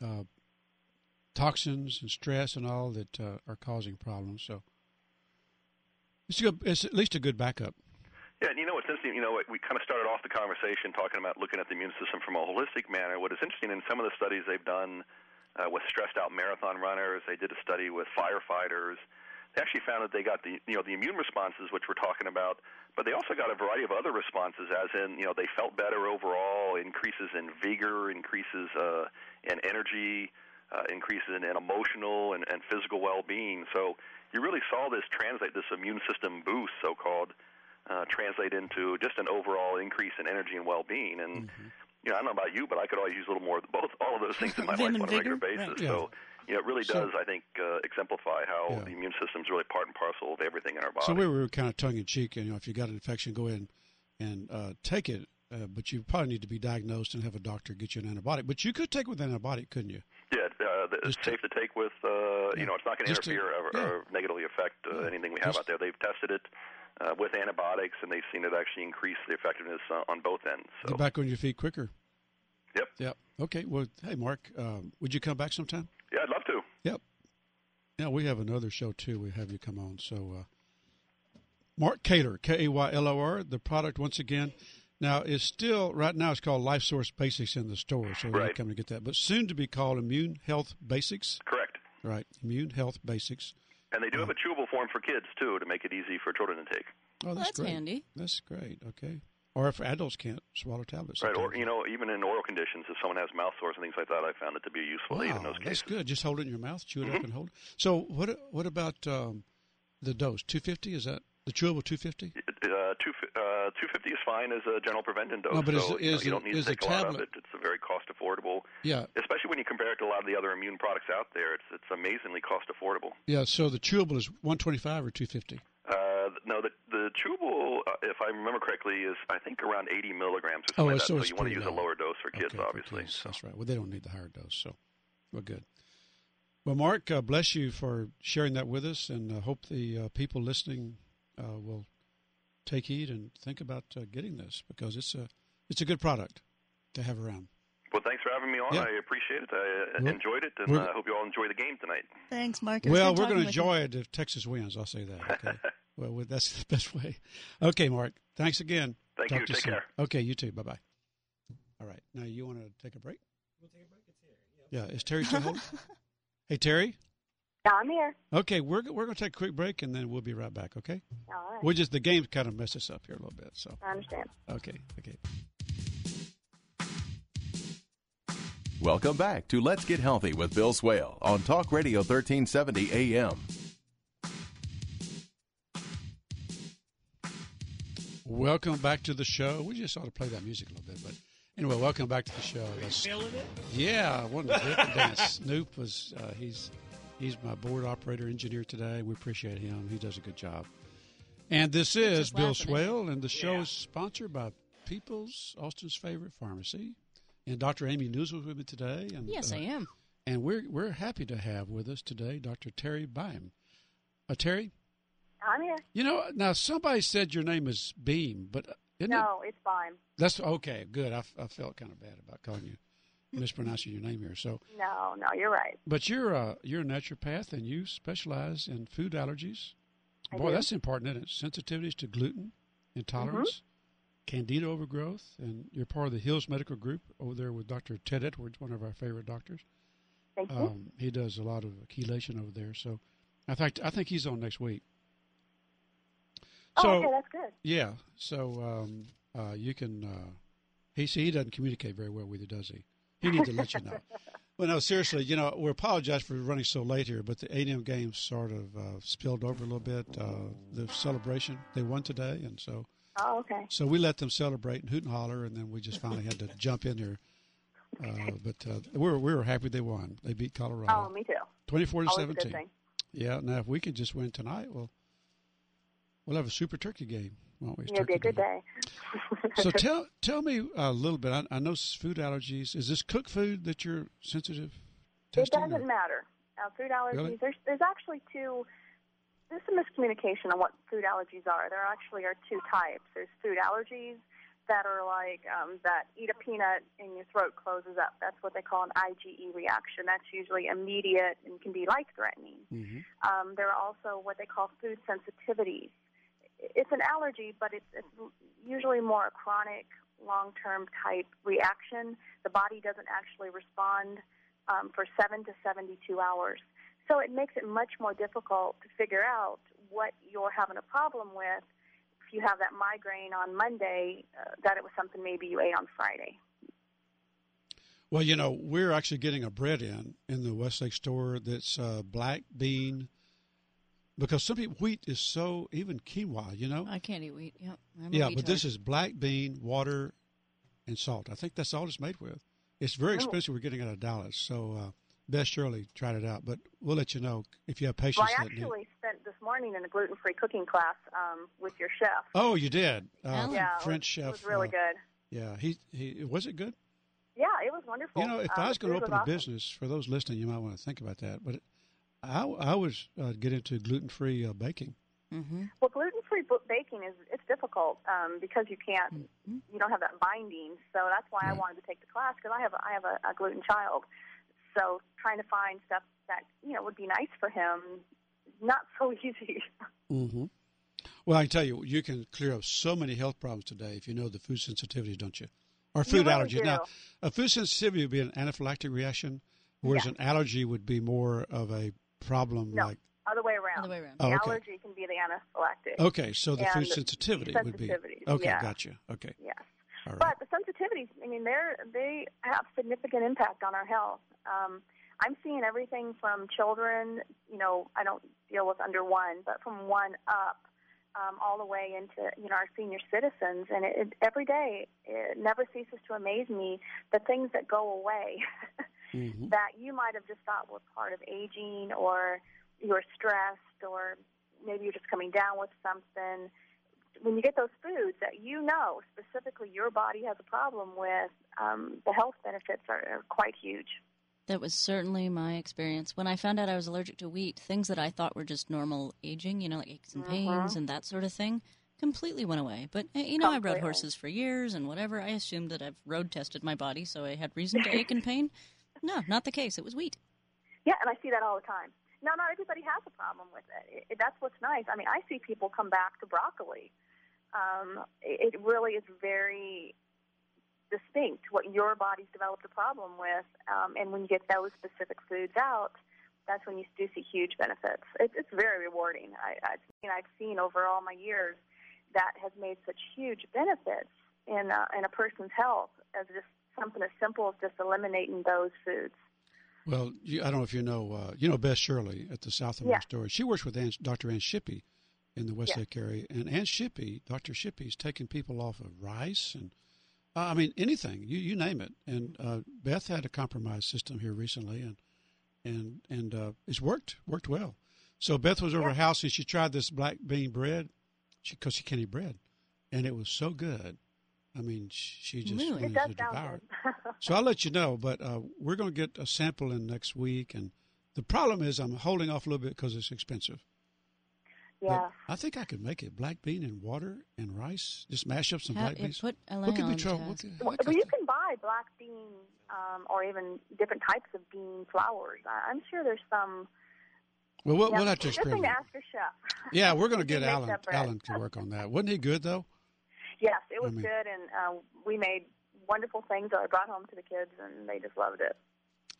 uh, toxins and stress and all that uh, are causing problems. So it's, good, it's at least a good backup. Yeah, and you know what's interesting? You know, we kind of started off the conversation talking about looking at the immune system from a holistic manner. What is interesting in some of the studies they've done uh, with stressed out marathon runners, they did a study with firefighters. They actually found that they got the you know the immune responses, which we're talking about, but they also got a variety of other responses, as in you know they felt better overall, increases in vigor, increases uh, in energy uh, increases in, in emotional and, and physical well-being. So you really saw this translate, this immune system boost, so-called, uh, translate into just an overall increase in energy and well-being. And mm-hmm. you know, I don't know about you, but I could always use a little more of both, all of those things in my <laughs> life on a regular basis. Right. Yeah. So you know, it really does, I think, uh, exemplify how yeah. the immune system is really part and parcel of everything in our body. So we were kind of tongue in cheek. You know, if you got an infection, go in and uh, take it. Uh, but you probably need to be diagnosed and have a doctor get you an antibiotic. But you could take it with an antibiotic, couldn't you? Yeah, uh, it's safe to take with. Uh, yeah. You know, it's not going to interfere or, yeah. or, negatively affect uh, yeah. anything we have Just, out there. They've tested it uh, with antibiotics, and they've seen it actually increase the effectiveness uh, on both ends. So. Get back on your feet quicker. Yep. Yep. Okay. Well, hey, Mark, um, would you come back sometime? Yeah, I'd love to. Yep. Yeah, we have another show too. We have you come on. So, uh, Mark Kaylor, K A Y L O R. The product once again now, it's still right now. It's called Life Source Basics in the store, so right. you're coming to get that. But soon to be called Immune Health Basics. Correct. Right, Immune Health Basics. And they do uh, have a chewable form for kids too, to make it easy for children to take. Oh, that's, that's great. handy. That's great. Okay. Or if adults can't swallow tablets. Right, or you know, even in oral conditions, if someone has mouth sores and things like that, I found it to be useful wow, in those cases. That's good. Just hold it in your mouth, chew it mm-hmm. up, and hold it. So, what what about um, the dose? Two fifty? Is that the chewable 250? Uh, two, uh, 250 is fine as a general prevention dose. No, but so, is, you, know, is you don't need to take a, lot of it. It's a very cost affordable. Yeah. Especially when you compare it to a lot of the other immune products out there, it's it's amazingly cost affordable. Yeah. So the chewable is 125 or 250. Uh, no, the the chewable, uh, if I remember correctly, is I think around 80 milligrams or something oh, like that. So, so you want to use low. a lower dose for kids, okay, obviously. For. So. That's right. Well, they don't need the higher dose, so we're good. Well, Mark, uh, bless you for sharing that with us, and I hope the uh, people listening uh, will take heed and think about uh, getting this because it's a it's a good product to have around. Well, thanks for having me on. Yeah. I appreciate it. I uh, Well, enjoyed it, and I uh, hope you all enjoy the game tonight. Thanks, Mark. Well, we're going to with you. enjoy it if Texas wins. I'll say that. Okay. <laughs> well, well, that's <laughs> the best way. Okay, Mark. Thanks again. Thank Talk you. to Take soon. care. Okay, you too. Bye bye. All right. Now you want to take a break? We'll take a break. It's here. Yeah. Is Terry still holding? <laughs> hey, Terry. Yeah, I'm here. Okay, we're we're going to take a quick break and then we'll be right back. Okay. All right. We just the game kind of messed us up here a little bit. So I understand. okay, okay. Welcome back to Let's Get Healthy with Bill Swail on Talk Radio 1370 AM. Welcome back to the show. We just ought to play that music a little bit, but anyway, welcome back to the show. That's- Feeling it? Yeah, I wanted to and <laughs> dance. Snoop was uh, he's he's my board operator engineer today. We appreciate him. He does a good job. And this is Bill Swail, and the show Yeah. is sponsored by People's Austin's favorite pharmacy. And Dr. Amy Neuzil was with me today. And, Yes, uh, I am. And we're we're happy to have with us today Dr. Terry Beim. Uh, Terry, I'm here. you know now somebody said your name is Beam, but uh, isn't it? No, it's fine. That's okay. Good. I, I felt kind of bad about calling you mispronouncing your name here. So. No, no, you're right. But you're a you're a naturopath and you specialize in food allergies. I Boy, do. that's important, isn't it? Sensitivities to gluten, intolerance, candida overgrowth, and you're part of the Hills Medical Group over there with Dr. Ted Edwards, one of our favorite doctors. Thank you. Um, he does a lot of chelation over there. So, I think I think he's on next week. Oh, So okay, that's good. yeah, so um, uh, you can. Uh, he see he doesn't communicate very well with you, does he? He needs to let you know. <laughs> Well, no, seriously, you know, we apologize for running so late here, but the A&M game sort of uh, spilled over a little bit. Uh, the celebration they won today, and so Oh, okay. so we let them celebrate and hoot and holler, and then we just finally had to <laughs> jump in there. Uh, but uh, we were we were happy they won. They beat Colorado. Oh, me too. twenty four to Always a good seventeen. Yeah. Now if we can just win tonight, well, we'll have a super turkey game, won't we? It'll be a good day. <laughs> so tell tell me a little bit. I, I know food allergies. Is this cooked food that you're sensitive? To it doesn't or- matter. Uh, food allergies. Really? There's there's actually two. There's some miscommunication on what food allergies are. There actually are two types. There's food allergies that are like um, that eat a peanut and your throat closes up. That's what they call an IgE reaction. That's usually immediate and can be life threatening. Mhm. Um, there are also what they call food sensitivities. It's an allergy, but it's, it's usually more a chronic, long-term type reaction. The body doesn't actually respond um, for seven to 72 hours. So it makes it much more difficult to figure out what you're having a problem with. If you have that migraine on Monday, uh, that it was something maybe you ate on Friday. Well, you know, we're actually getting a bread in in the Westlake store that's uh, black bean. Because some people wheat is so even quinoa, you know. I can't eat wheat. Yep. I'm Yeah, but this is black bean, water, and salt. I think that's all it's made with. It's very Oh. expensive. We're getting it out of Dallas, so uh, Beth Shirley tried it out. But we'll let you know if you have patience. Well, I that need- actually spent this morning in a gluten-free cooking class um, with your chef. Oh, you did. Uh, Alan. yeah, it French was, chef. It was really uh, good. Yeah, he he was it good? Yeah, it was wonderful. You know, if Um, I was going to open was a business, for those listening, you might want to think about that. But I, I was uh, get into gluten free uh, baking. Mm-hmm. Well, gluten-free bu- baking is it's difficult um, because you can't, you don't have that binding. So that's why I wanted to take the class because I have a, I have a, a gluten child. So trying to find stuff that you know would be nice for him, not so <laughs> easy. Mm-hmm. Well, I can tell you, you can clear up so many health problems today if you know the food sensitivities, don't you? Or food really allergies. do. Now, a food sensitivity would be an anaphylactic reaction, whereas Yeah. an allergy would be more of a problem No. like. Other way around. Other way around. Oh, the okay. allergy can be the anaphylactic. Okay, so the And food the sensitivity would be. Okay, yeah. gotcha. Okay, Yes. all right. But the sensitivities, I mean, they're they have significant impact on our health. Um, I'm seeing everything from children, you know, I don't deal with under one, but from one up, um, all the way into you know our senior citizens, and it, it, every day it never ceases to amaze me the things that go away <laughs> Mhm. that you might have just thought were part of aging, or you're stressed, or maybe you're just coming down with something when you get those foods that you know specifically your body has a problem with, um, the health benefits are, are quite huge. That was certainly my experience. When I found out I was allergic to wheat, things that I thought were just normal aging, you know, like aches and pains Mhm. and that sort of thing, completely went away. But uh, you know, I've rode horses for years and whatever. I assumed that I've road tested my body, so I had reason to ache and pain. <laughs> No, not the case. It was wheat. Yeah, and I see that all the time. Now, not everybody has a problem with it. it that's what's nice. I mean, I see people come back to broccoli. Um, it, it really is very distinct what your body's developed a problem with, um, and when you get those specific foods out, that's when you do see huge benefits. It's, it's very rewarding. I, I mean, I've seen over all my years that has made such huge benefits in uh, in a person's health as just something as simple as just eliminating those foods. Well, you, I don't know if you know, uh, you know Beth Shirley at the South American Yeah. Story. She works with Ann, Dr. Ann Shippy in the Yeah. Westlake area, and Ann Shippy, Dr. Shippy's taking people off of rice and uh, I mean anything, you you name it. And uh, Beth had a compromise system here recently, and and and uh, it's worked worked well. So Beth was over Yeah. her house and she tried this black bean bread, because she, can't eat bread, and it was so good. I mean, she just Really? wanted It does to sound devour it. <laughs> So I'll let you know, but uh, we're going to get a sample in next week. And the problem is I'm holding off a little bit because it's expensive. But yeah. I think I could make it black bean and water and rice. Just mash up some Have black you beans. put What could be around, trouble? What could, Well, what well, you can buy black bean um, or even different types of bean flours. I- I'm sure there's some. well, we'll, yeah, we'll have to Good thing experiment. ask your chef. Yeah, we're <laughs> going to get makes Alan. that. Alan to work on that. Wasn't he good though? Yes, it was I mean- good, and uh, we made wonderful things that I brought home to the kids, and they just loved it.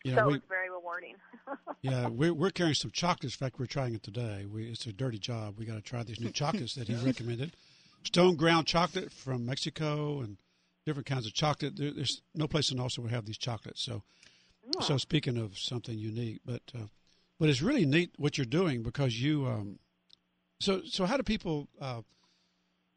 Yeah, so we, it was very rewarding. <laughs> yeah, we're we're carrying some chocolates. In fact, we're trying it today. We, it's a dirty job. We got to try these new chocolates that he <laughs> recommended. Stone ground chocolate from Mexico and different kinds of chocolate. There, there's no place in Austin would have these chocolates. So, so speaking of something unique, but uh, but it's really neat what you're doing because you. Um, so so how do people? Uh,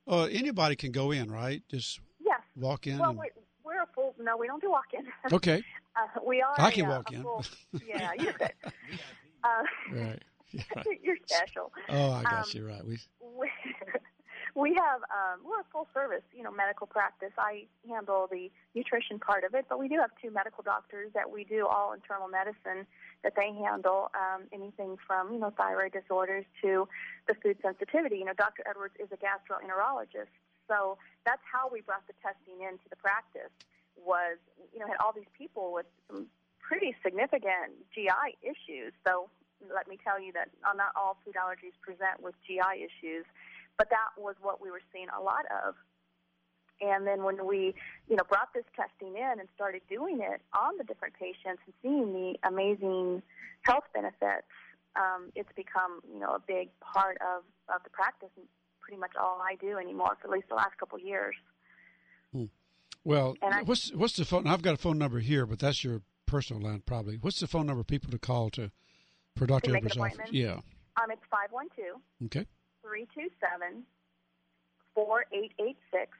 uh, anybody can go in, right? Just yes. walk in. Well, and, we're, we're a full. No, we don't do walk-in. <laughs> okay, uh, we are. I a, can uh, walk a in. Full, <laughs> yeah, you're <laughs> good. Uh, right. Yeah, right. you're special. Oh, I got Um, you right. We we, have um, we're a full service, you know, medical practice. I handle the nutrition part of it, but we do have two medical doctors that we do all internal medicine that they handle um, anything from you know thyroid disorders to the food sensitivity. You know, Dr. Edwards is a gastroenterologist, so that's how we brought the testing into the practice. Was you know had all these people with some pretty significant GI issues. So let me tell you that not all food allergies present with GI issues, but that was what we were seeing a lot of. And then when we, you know, brought this testing in and started doing it on the different patients and seeing the amazing health benefits, um, it's become, you know, a big part of, of the practice and pretty much all I do anymore for at least the last couple of years. Well, And I- what's what's the phone? I've got a phone number here, but that's your personal line probably. What's the phone number of people to call to for Dr. To make an Edwards' office? Yeah. Um, it's 512 Okay. 327 4886.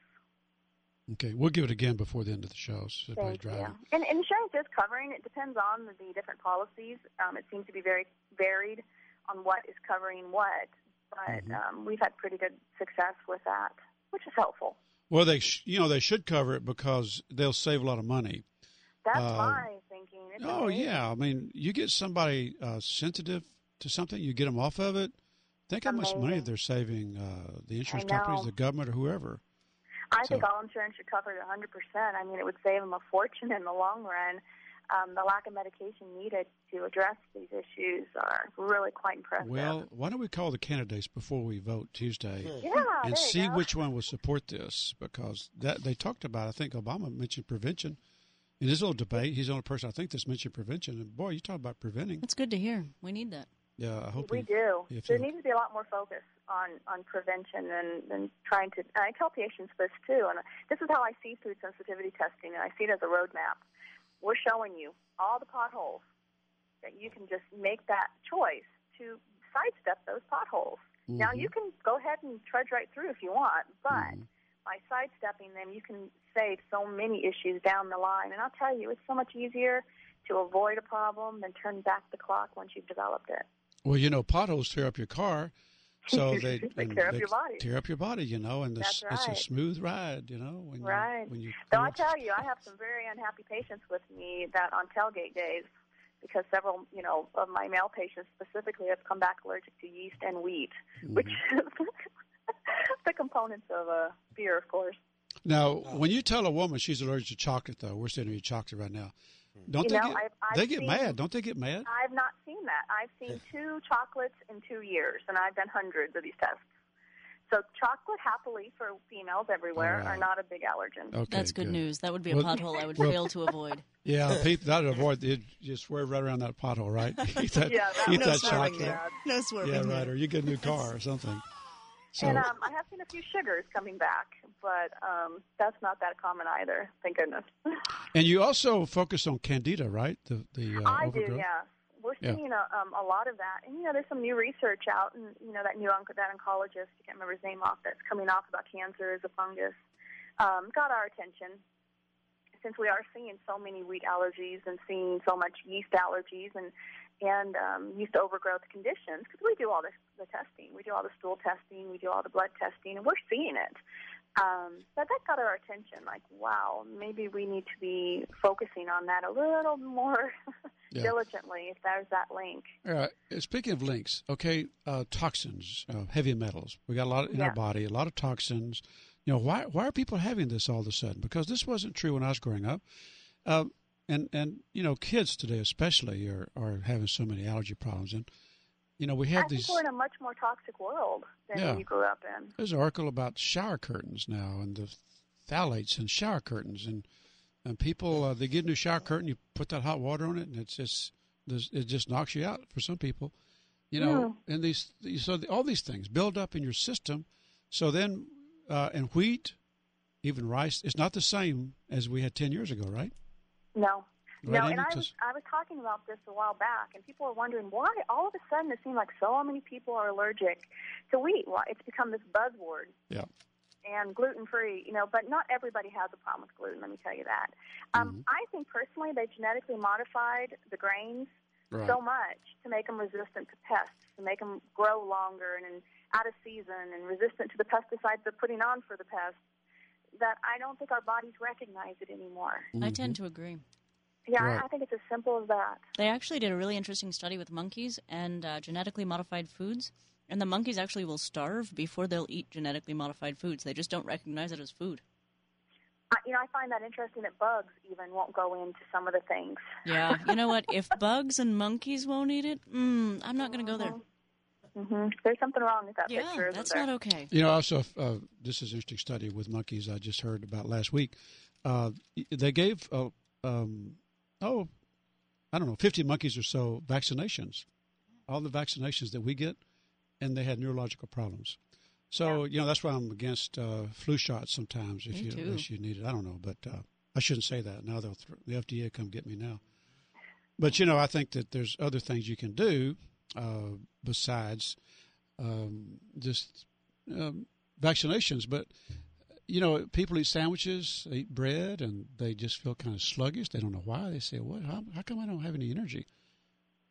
Okay. We'll give it again before the end of the show. So Thank you. And and insurance is covering. It depends on the different policies. Um, it seems to be very varied on what is covering what, but Mhm. um, we've had pretty good success with that, which is helpful. Well, they sh- you know they should cover it because they'll save a lot of money. That's Uh, my thinking. It's Oh amazing. yeah, I mean you get somebody uh, sensitive to something, you get them off of it. Think how much money they're saving uh, the insurance companies, the government, or whoever. I think all insurance should cover it 100%. I mean, it would save them a fortune in the long run. Um, the lack of medication needed to address these issues are really quite impressive. Well, why don't we call the candidates before we vote Tuesday? yeah, and see go. which one will support this because that they talked about. I think Obama mentioned prevention in his little debate. He's the only person I think that's mentioned prevention. And boy, you talk about preventing. That's good to hear. We need that. Yeah, I hope we he- do. if There needs to be a lot more focus on on prevention and and trying to. And I tell patients this too, and this is how I see food sensitivity testing, and I see it as a roadmap. We're showing you all the potholes that you can just make that choice to sidestep those potholes. Now Mhm. you can go ahead and trudge right through if you want, but Mhm. by sidestepping them, you can save so many issues down the line. And I'll tell you, it's so much easier to avoid a problem than turn back the clock once you've developed it. Well, you know, potholes tear up your car, so <laughs> they, They tear up your body. Tear up your body, you know, and That's it's, it's a smooth ride, you know. When Right. You, when you Though I tell you, I have some very unhappy patients with me that on tailgate days, because several, you know, of my male patients specifically have come back allergic to yeast and wheat, which Mm-hmm. is <laughs> the components of uh, beer, of course. Now, when you tell a woman she's allergic to chocolate, though, we're sitting here chocolate right now. Hmm. Don't You they know, get? I've- I've they get seen- mad. Don't they get mad? I've not seen that. I've seen <laughs> two chocolates in two years, and I've done hundreds of these tests. So chocolate, happily, for females everywhere, All right. are not a big allergen. Okay, That's good, news. That would be a Well- pothole I would <laughs> well- fail to avoid. <laughs> Yeah, people that'd avoid it. Just swear right around that pothole, right? eat that, Yeah, that eat was that chocolate. bad. No swerving. Yeah, right. Or you get a new car or something. So, And um, I have seen a few sugars coming back, but um, that's not that common either. Thank goodness. <laughs> and you also focus on candida, right? The the uh, I overgrowth. do, yeah. We're Yeah. seeing a, um, a lot of that, and you know, there's some new research out, and you know, that new onc- that oncologist, I can't remember his name off, that's coming off about cancer as a fungus, um, got our attention. Since we are seeing so many wheat allergies and seeing so much yeast allergies and and um, yeast overgrowth conditions, because we do all this the testing, we do all the stool testing, we do all the blood testing, and we're seeing it. Um, but that got our attention. Like, wow, maybe we need to be focusing on that a little more <laughs> Yeah. diligently if there's that link. Uh, Speaking of links, okay, uh, toxins, uh, heavy metals. We got a lot in Yeah. our body, a lot of toxins. You know, why why are people having this all of a sudden? Because this wasn't true when I was growing up. Uh, and and you know, kids today especially are are having so many allergy problems. And you know, we have I these. we're in a much more toxic world than Yeah. you grew up in. There's an article about shower curtains now and the phthalates in shower curtains and and people uh, they get a new shower curtain, you put that hot water on it, and it's just it just knocks you out for some people, you know. And these so all these things build up in your system. So then, uh, and wheat, even rice, it's not the same as we had ten years ago, right? No. Right, no, and I was I was talking about this a while back, and people were wondering why all of a sudden it seemed like so many people are allergic to wheat. Why it's become this buzzword. Yeah. And gluten free, you know, but not everybody has a problem with gluten. Let me tell you that. Um, Mhm. I think personally they genetically modified the grains Right. so much to make them resistant to pests, to make them grow longer and, and out of season and resistant to the pesticides they're putting on for the pests that I don't think our bodies recognize it anymore. I tend to agree. Yeah, Right. I, I think it's as simple as that. They actually did a really interesting study with monkeys and uh, genetically modified foods. And the monkeys actually will starve before they'll eat genetically modified foods. They just don't recognize it as food. I, you know, I find that interesting that bugs even won't go into some of the things. Yeah, you know what? If bugs and monkeys won't eat it, mm, I'm not going to go there. Hmm There's something wrong with that Yeah, picture, isn't that's there? not okay. You know, also, uh, this is an interesting study with monkeys I just heard about last week. Uh, they gave, uh, um, oh, I don't know, 50 monkeys or so vaccinations, all the vaccinations that we get, and they had neurological problems. So, you know, that's why I'm against uh, flu shots sometimes if Me you too. if you need it. I don't know, but uh, I shouldn't say that. Now they'll th- the FDA come get me now. But, you know, I think that there's other things you can do uh, besides um, just um, vaccinations. But you know, people eat sandwiches, they eat bread, and they just feel kind of sluggish. They don't know why. They say, "What? How, how come I don't have any energy?"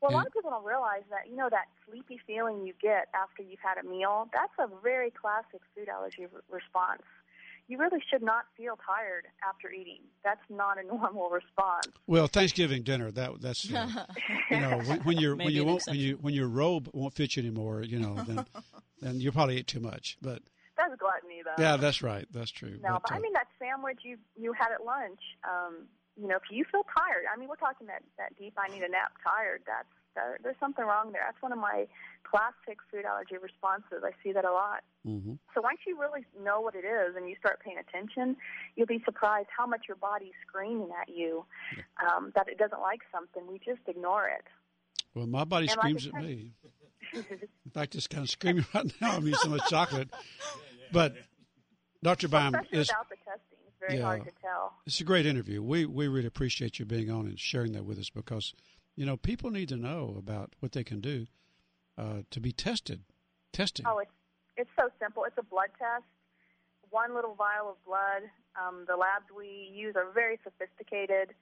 Well, a lot of people don't realize that, you know, that sleepy feeling you get after you've had a meal, that's a very classic food allergy re- response. You really should not feel tired after eating. That's not a <laughs> normal response. Well, Thanksgiving dinner that that's uh, you know when, when you're <laughs> when Maybe you won't when you when your robe won't fit you anymore, you know, then <laughs> then you probably ate too much. But That's gluttony, though. yeah, that's right, that's true. No, but uh, I mean that sandwich you you had at lunch. Um, you know, if you feel tired, I mean, we're talking that that deep. I need a nap. Tired. That's there, there's something wrong there. That's one of my classic food allergy responses. I see that a lot. mhm. So once you really know what it is and you start paying attention, you'll be surprised how much your body's screaming at you um, that it doesn't like something. We just ignore it. Well, my body And screams I at me. <laughs> In fact, it's kind of screaming right now. I'm eating so much chocolate. <laughs> But Dr. Baum is without the testing, it's very Yeah. hard to tell. It's a great interview. We we really appreciate you being on and sharing that with us because, you know, people need to know about what they can do uh, to be tested. Testing. Oh, it's it's so simple. It's a blood test. One little vial of blood. Um, the labs we use are very sophisticated.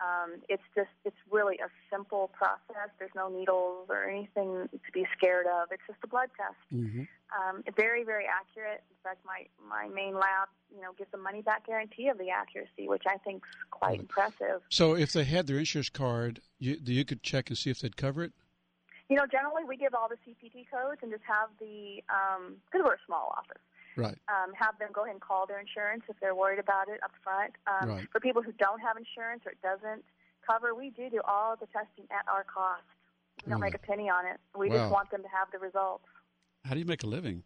Um, it's just it's really a simple process. There's no needles or anything to be scared of. It's just a blood test. hmm Um, very very accurate. In fact, my my main lab you know gives a money back guarantee of the accuracy, which I think is quite Right. impressive. So if they had their insurance card, you you could check and see if they'd cover it. You know, generally we give all the CPT codes and just have the because we're a small office. Right. Um, have them go ahead and call their insurance if they're worried about it up front. Um, Right. For people who don't have insurance or it doesn't cover, we do do all the testing at our cost. We don't Really? make a penny on it. We Wow. just want them to have the results. How do you make a living?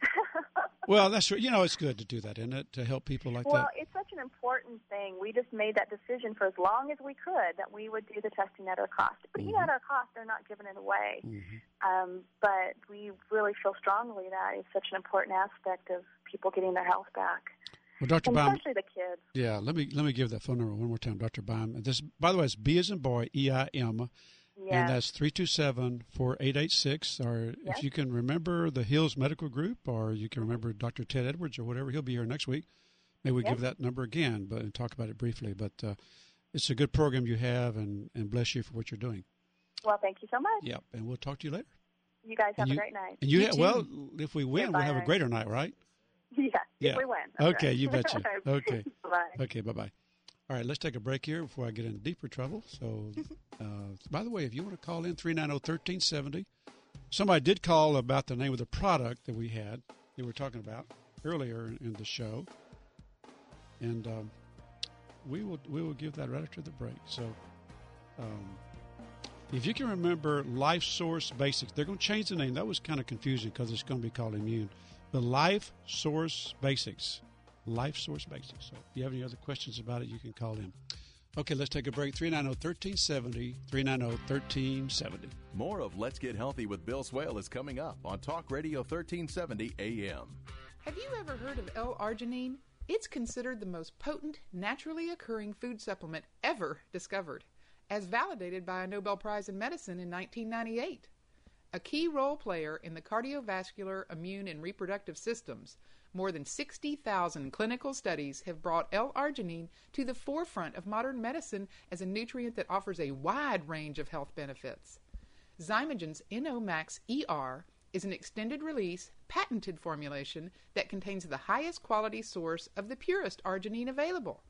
<laughs> well, that's right. You know, it's good to do that, isn't it? To help people like Well, that. it's such an important thing. We just made that decision for as long as we could that we would do the testing at our cost. But Mm-hmm. even at our cost, they're not giving it away. Um, but we really feel strongly that it's such an important aspect of people getting their health back, Well, Dr. Baum, especially the kids. yeah, let me let me give that phone number one more time, Dr. Baum. This, by the way, it's B as in boy, E I M, And that's 327-4886. Or Yes. if you can remember the Hills Medical Group, or you can remember Dr. Ted Edwards or whatever, he'll be here next week. Maybe we Yes. give that number again, but and talk about it briefly. But uh, it's a good program you have, and and bless you for what you're doing. well, thank you so much. Yep, and we'll talk to you later. You guys have you, a great night. And you, You ha- well, if we win, we'll have a greater night, right? <laughs> yeah, Yeah. if we win. Okay, right. you betcha. <laughs> Okay. <laughs> Bye. Okay, bye bye. All right, let's take a break here before I get into deeper trouble. So, <laughs> uh, by the way, if you want to call in 390 1370, somebody did call about the name of the product that we had, that we were talking about earlier in, the show. And um, we will we will give that right after the break. So, um, if you can remember Life Source Basics, they're going to change the name. That was kind of confusing because it's going to be called Immune. The Life Source Basics. Life Source Basics. So if you have any other questions about it, you can call in. Okay, let's take a break. oh, 390 1370. 390 1370. More of Let's Get Healthy with Bill Swail is coming up on Talk Radio 1370 AM. Have you ever heard of L-arginine? It's considered the most potent, naturally occurring food supplement ever discovered, as validated by a Nobel Prize in Medicine in 1998. A key role player in the cardiovascular, immune, and reproductive systems, more than 60,000 clinical studies have brought L-arginine to the forefront of modern medicine as a nutrient that offers a wide range of health benefits. Xymogen's NOmax ER is an extended release, patented formulation that contains the highest quality source of the purest arginine available.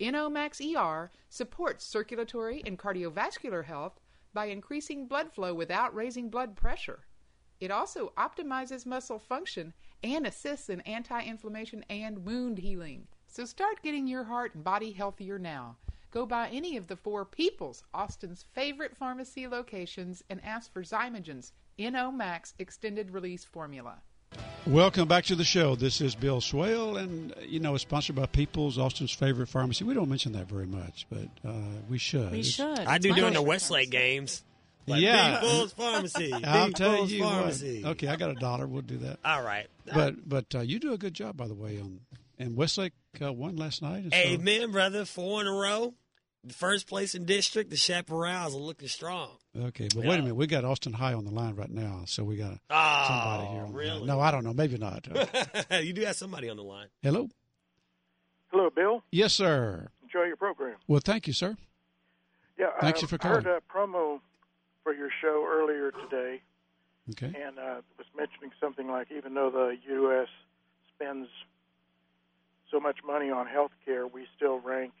NOmax ER supports circulatory and cardiovascular health by increasing blood flow without raising blood pressure. It also optimizes muscle function and assists in anti inflammation and wound healing. So start getting your heart and body healthier now. Go by any of the four People's, Austin's favorite pharmacy locations, and ask for Xymogen's NO Max Extended Release Formula. Welcome back to the show. This is Bill Swail, and you know, it's sponsored by People's, Austin's favorite pharmacy. We don't mention that very much, but uh, we should. We It's- should. I do during the favorite Westlake pharmacy. games. Like Yeah. People's Pharmacy. <laughs> I'll tell People's you what. Pharmacy. Okay, I got a dollar. We'll do that. All right. But but uh, you do a good job, by the way. On and Westlake uh, won last night. and so- Amen, brother. Four in a row. First place in district. The Chaparrals are looking strong. Okay, but wait a minute. We got Austin High on the line right now, so we got Oh, somebody here. On really? line. No, I don't know. Maybe not. <laughs> You do have somebody on the line. hello. Hello, Bill. Yes, sir. Enjoy your program. Well, thank you, sir. Yeah, Thanks I you for heard a promo for your show earlier today, Okay. and uh, was mentioning something like even though the U.S. spends so much money on health care, we still rank.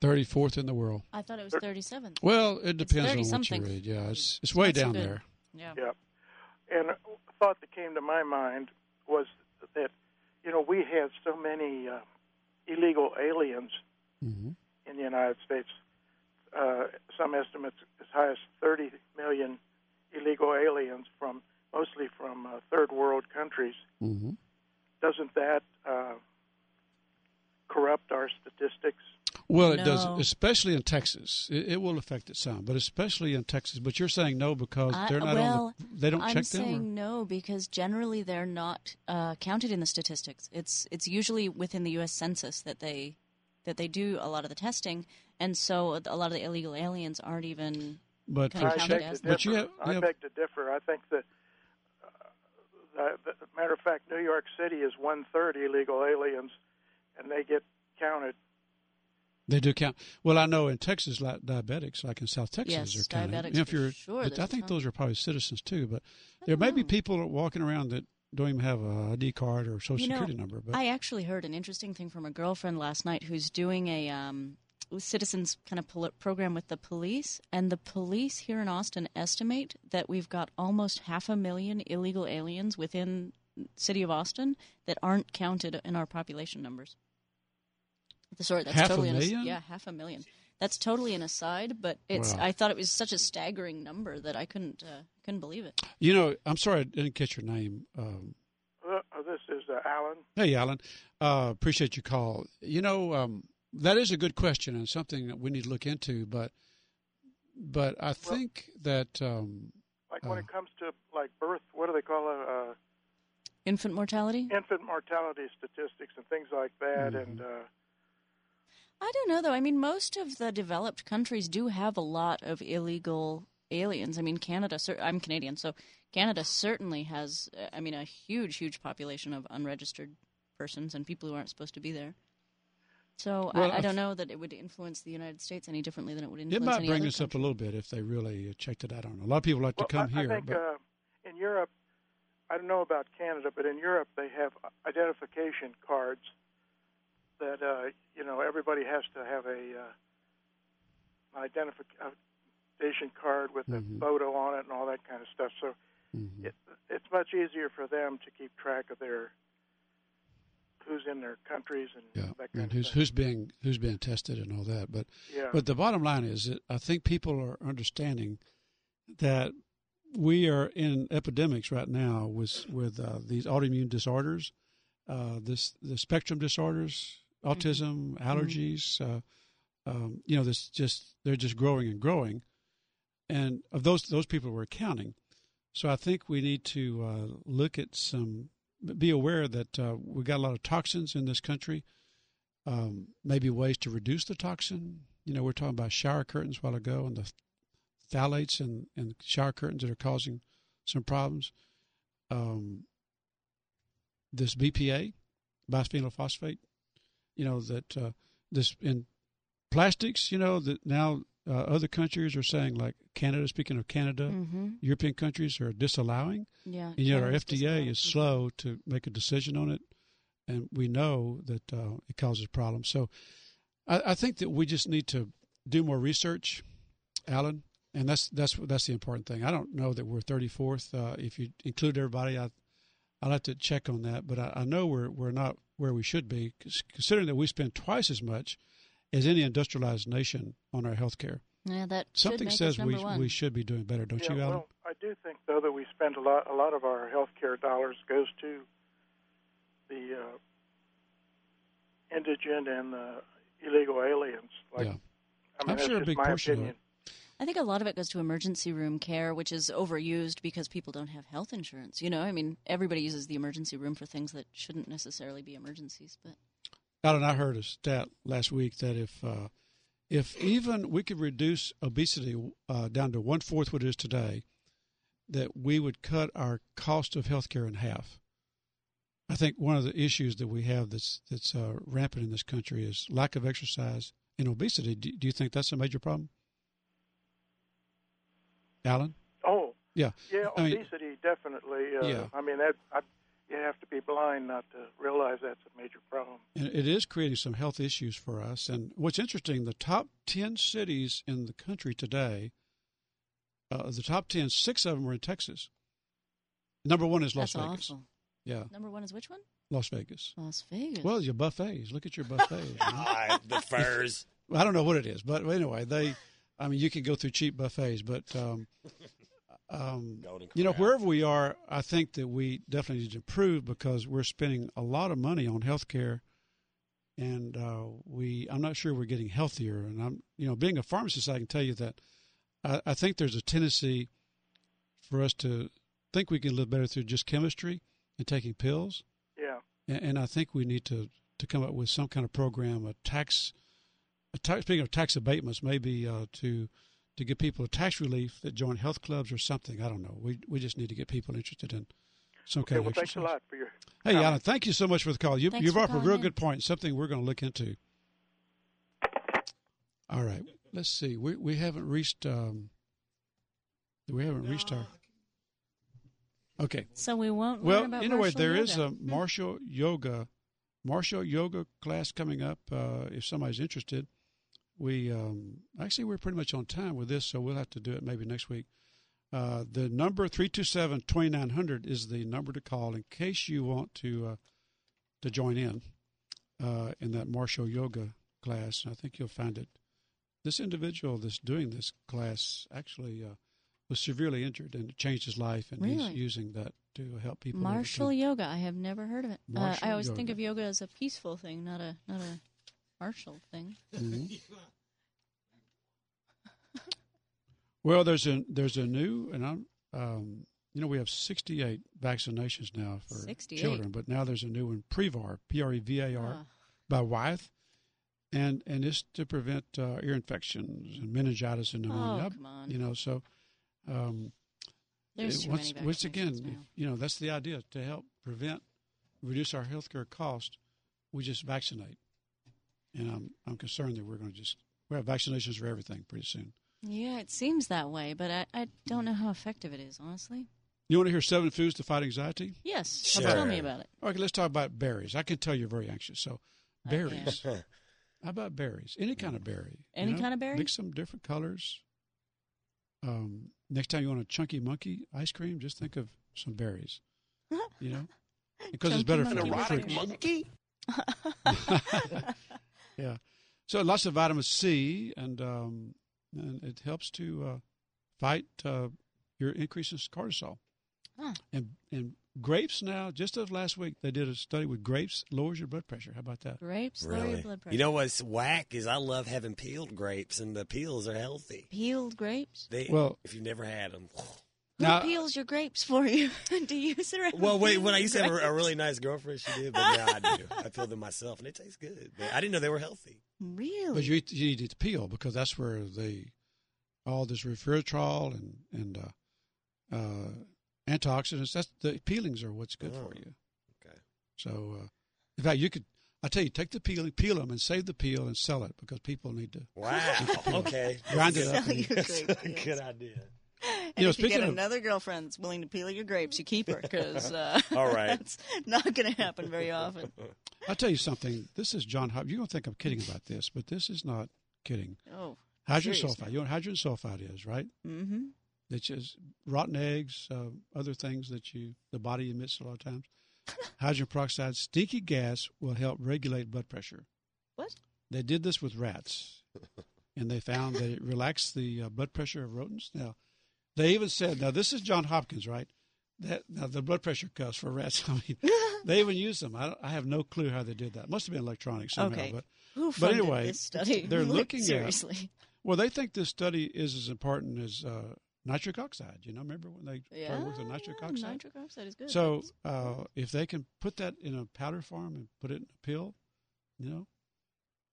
Thirty fourth in the world. I thought it was 37th. Well, it depends on 30 what you read. Yeah, it's it's way not so down good. there. Yeah. Yeah, and a thought that came to my mind was that you know we have so many uh, illegal aliens hmm in the United States. Uh, some estimates as high as 30 million illegal aliens from mostly from uh, third world countries. hmm Doesn't that uh, corrupt our statistics? Well, it No. does, especially in Texas. It, it will affect it some, but especially in Texas. But you're saying no because I- they're not well, on. The, they don't I'm check them. saying Or? no because generally they're not uh, counted in the statistics. It's it's usually within the U.S. Census that they that they do a lot of the testing, and so a lot of the illegal aliens aren't even. But Kinda I counted beg as- to But you differ. have- I you have- beg to differ. I think that, uh, the, the matter of fact, New York City is one third illegal aliens, and they get counted. They do count. Well, I know in Texas, like diabetics, like in South Texas, Yes, are counted. diabetics if you're, sure, but I think those are probably citizens too. But there may be people walking around that don't even have a ID card or social You know, security number. But I actually heard an interesting thing from a girlfriend last night who's doing a um, citizens kind of pol- program with the police, and the police here in Austin estimate that we've got almost half a million illegal aliens within city of Austin that aren't counted in our population numbers. The sort that's Half a totally an as- million? yeah, half a million. That's totally an aside, but it's. Wow. I thought it was such a staggering number that I couldn't uh, couldn't believe it. You know, I'm sorry I didn't catch your name. Um, Uh, uh, this is uh, Alan. hey, Alan. Uh, appreciate your call. You know, um, that is a good question and something that we need to look into. But, but I think that um, Like when Uh. it comes to like birth, what do they call it? Uh, Infant mortality. infant mortality statistics and things like that. Mhm. And uh, I don't know though. I mean, most of the developed countries do have a lot of illegal aliens. I mean, Canada. I'm Canadian, so Canada certainly has. uh, I mean, a huge, huge population of unregistered persons and people who aren't supposed to be there. So Well, I, I I don't know that it would influence the United States any differently than it would influence. it influence might any bring other us up a little bit if they really checked it out. I don't know. A lot of people like well, to come I, here, I think but uh, in Europe, I don't know about Canada, but in Europe they have identification cards that uh, you know everybody has to have a uh, identification card with Mhm. a photo on it and all that kind of stuff. So Mhm. it, it's much easier for them to keep track of their who's in their countries and yeah, that kind and of who's who's being who's being tested and all that. But yeah. But the bottom line is that I think people are understanding that we are in epidemics right now with with uh, these autoimmune disorders, uh, this the spectrum disorders, autism, allergies. Uh, um, you know, this just they're just growing and growing, and of those those people we're counting. So I think we need to uh, look at some, be aware that uh, we got a lot of toxins in this country um, maybe ways to reduce the toxin. You know, we are talking about shower curtains a while ago and the phthalates and, and shower curtains that are causing some problems. Um, this BPA, bisphenol phosphate, you know, that uh, this in plastics, you know, that now uh, other countries are saying, like Canada, speaking of Canada, Mm-hmm. European countries are disallowing. Yeah. And yet our FDA is slow to make a decision on it, and we know that uh, it causes problems. So I, I think that we just need to do more research, Alan, and that's that's that's the important thing. I don't know that we're 34th. Uh, if you include everybody, I I'll have to check on that, but I, I know we're we're not where we should be, considering that we spend twice as much as any industrialized nation on our health care. Yeah, that should Something make us says we one. we should be doing better, don't yeah, you, Alan? well, I do think though that we spend a lot a lot of our health care dollars goes to the uh, indigent and the illegal aliens. Like, Yeah. I mean, I'm that's sure a big my portion of opinion. I think a lot of it goes to emergency room care, which is overused because people don't have health insurance. You know, I mean, everybody uses the emergency room for things that shouldn't necessarily be emergencies. But Alan, I heard a stat last week that if uh, if even we could reduce obesity uh, down to one fourth what it is today, that we would cut our cost of healthcare in half. I think one of the issues that we have that's that's uh, rampant in this country is lack of exercise and obesity. Do, do you think that's a major problem, Alan? Oh, Yeah. yeah, I mean- obesity definitely. Uh, Yeah. I mean that. I, you have to be blind not to realize that's a major problem. And it is creating some health issues for us. And what's interesting, the top 10 cities in the country today, uh, the top 10, six of them are in Texas. Number one is Las that's Vegas. awful. Yeah, Number one is which one? Las Vegas. Las Vegas. Well, your buffets. Look at your buffets. you? The furs. I don't know what it is, but anyway, they, I mean, you can go through cheap buffets, but, um, um, you know, wherever we are, I think that we definitely need to improve because we're spending a lot of money on health care. And uh, we, I'm not sure we're getting healthier. And I'm, you know, being a pharmacist, I can tell you that I, I think there's a tendency for us to think we can live better through just chemistry and taking pills. Yeah. And, and I think we need to, to come up with some kind of program, a tax, a tax speaking of tax abatements, maybe uh, to to give people a tax relief that join health clubs or something. I don't know. We we just need to get people interested in some Okay. kind Well, of thanks a lot for your. Hey, comment. Alan, thank you so much for the call. You, Thanks you've for offered a real in. good point. Something we're going to look into. All right, let's see. We we haven't reached. Um, we haven't reached our. Okay. so we won't. Well, learn about anyway, martial there is yoga. a martial yoga, martial yoga class coming up. Uh, if somebody's interested, we um, actually we're pretty much on time with this, so we'll have to do it maybe next week. Uh, the number 327 2900 is the number to call in case you want to uh, to join in uh, in that martial yoga class. I think you'll find it. This individual that's doing this class actually uh, was severely injured and it changed his life, and Really? he's using that to help people. Martial yoga. I have never heard of it. Uh, I always think of yoga as a peaceful thing, not a not a martial thing. Mhm. <laughs> Well, there's a there's a new and I'm um, you know we have 68 vaccinations now for 68? children, but now there's a new one Prevar P R E V A R Ah. by Wyeth, and and it's to prevent uh, ear infections and meningitis and pneumonia. Oh, come on. You know, so um, There's it- once, once again, if, you know that's the idea to help prevent, reduce our healthcare cost. We just vaccinate, and I'm I'm concerned that we're going to just we have vaccinations for everything pretty soon. Yeah, it seems that way, but I, I don't know how effective it is, honestly. You want to hear seven foods to fight anxiety? Yes, Sure. tell me about it. Okay, let's talk about berries. I can tell you're very anxious. So, berries. <laughs> How about berries? Any kind of berry. you Any kind of berry? Mix some different colors. Um, next time you want a chunky monkey ice cream, just think of some berries. You know, <laughs> because it's better for monkey the berry. fruits. monkey? <laughs> yeah. So lots of vitamin C, and um, and it helps to uh, fight uh, your increase in cortisol. Huh. And and grapes now, just as last week, they did a study with grapes lowers your blood pressure. How about that? Grapes lower your blood pressure. You know what's whack is I love having peeled grapes, and the peels are healthy. peeled grapes. They, Well- if you've never had them. Who Now- peels your grapes for you? <laughs> do you sit around? Well, wait. When I peeling used to have a, a really nice girlfriend, she did, but now I do. I peel them myself, and it tastes good. But I didn't know they were healthy. really. But you, eat, you need to peel because that's where the all this resveratrol and and uh, uh, antioxidants. That's the peelings are what's good Oh. for you. Okay. So, uh, in fact, you could. I tell you, take the peel, peel them, and save the peel and sell it because people need to. Wow. <laughs> okay. Grind it up Sell and- your <laughs> That's grape a good idea. You know, if <laughs> you get of- another girlfriend that's willing to peel your grapes, you keep her because <laughs> uh, <laughs> All right. that's not going to happen very often. I'll tell you something. This is John. You're going to think I'm kidding about this, but this is not kidding. Oh, Hydrogen sulfide. You know what hydrogen sulfide is, right? mm-hmm. It's just rotten eggs, uh, other things that you the body emits a lot of times. hydrogen peroxide, stinky gas will help regulate blood pressure. What? They did this with rats, and they found that it relaxed the uh, blood pressure of rodents. Now, they even said, now this is John Hopkins, right? That now the blood pressure cuffs for rats. <laughs> I mean, <laughs> they even used them. I, I have no clue how they did that. Must have been electronic somehow. Okay. But Who But anyway, this study? they're <laughs> looking at- seriously. well, they think this study is as important as uh, nitric oxide. You know, remember when they Yeah, working with nitric oxide? Nitric oxide is good. So uh, if they can put that in a powder form and put it in a pill, you know.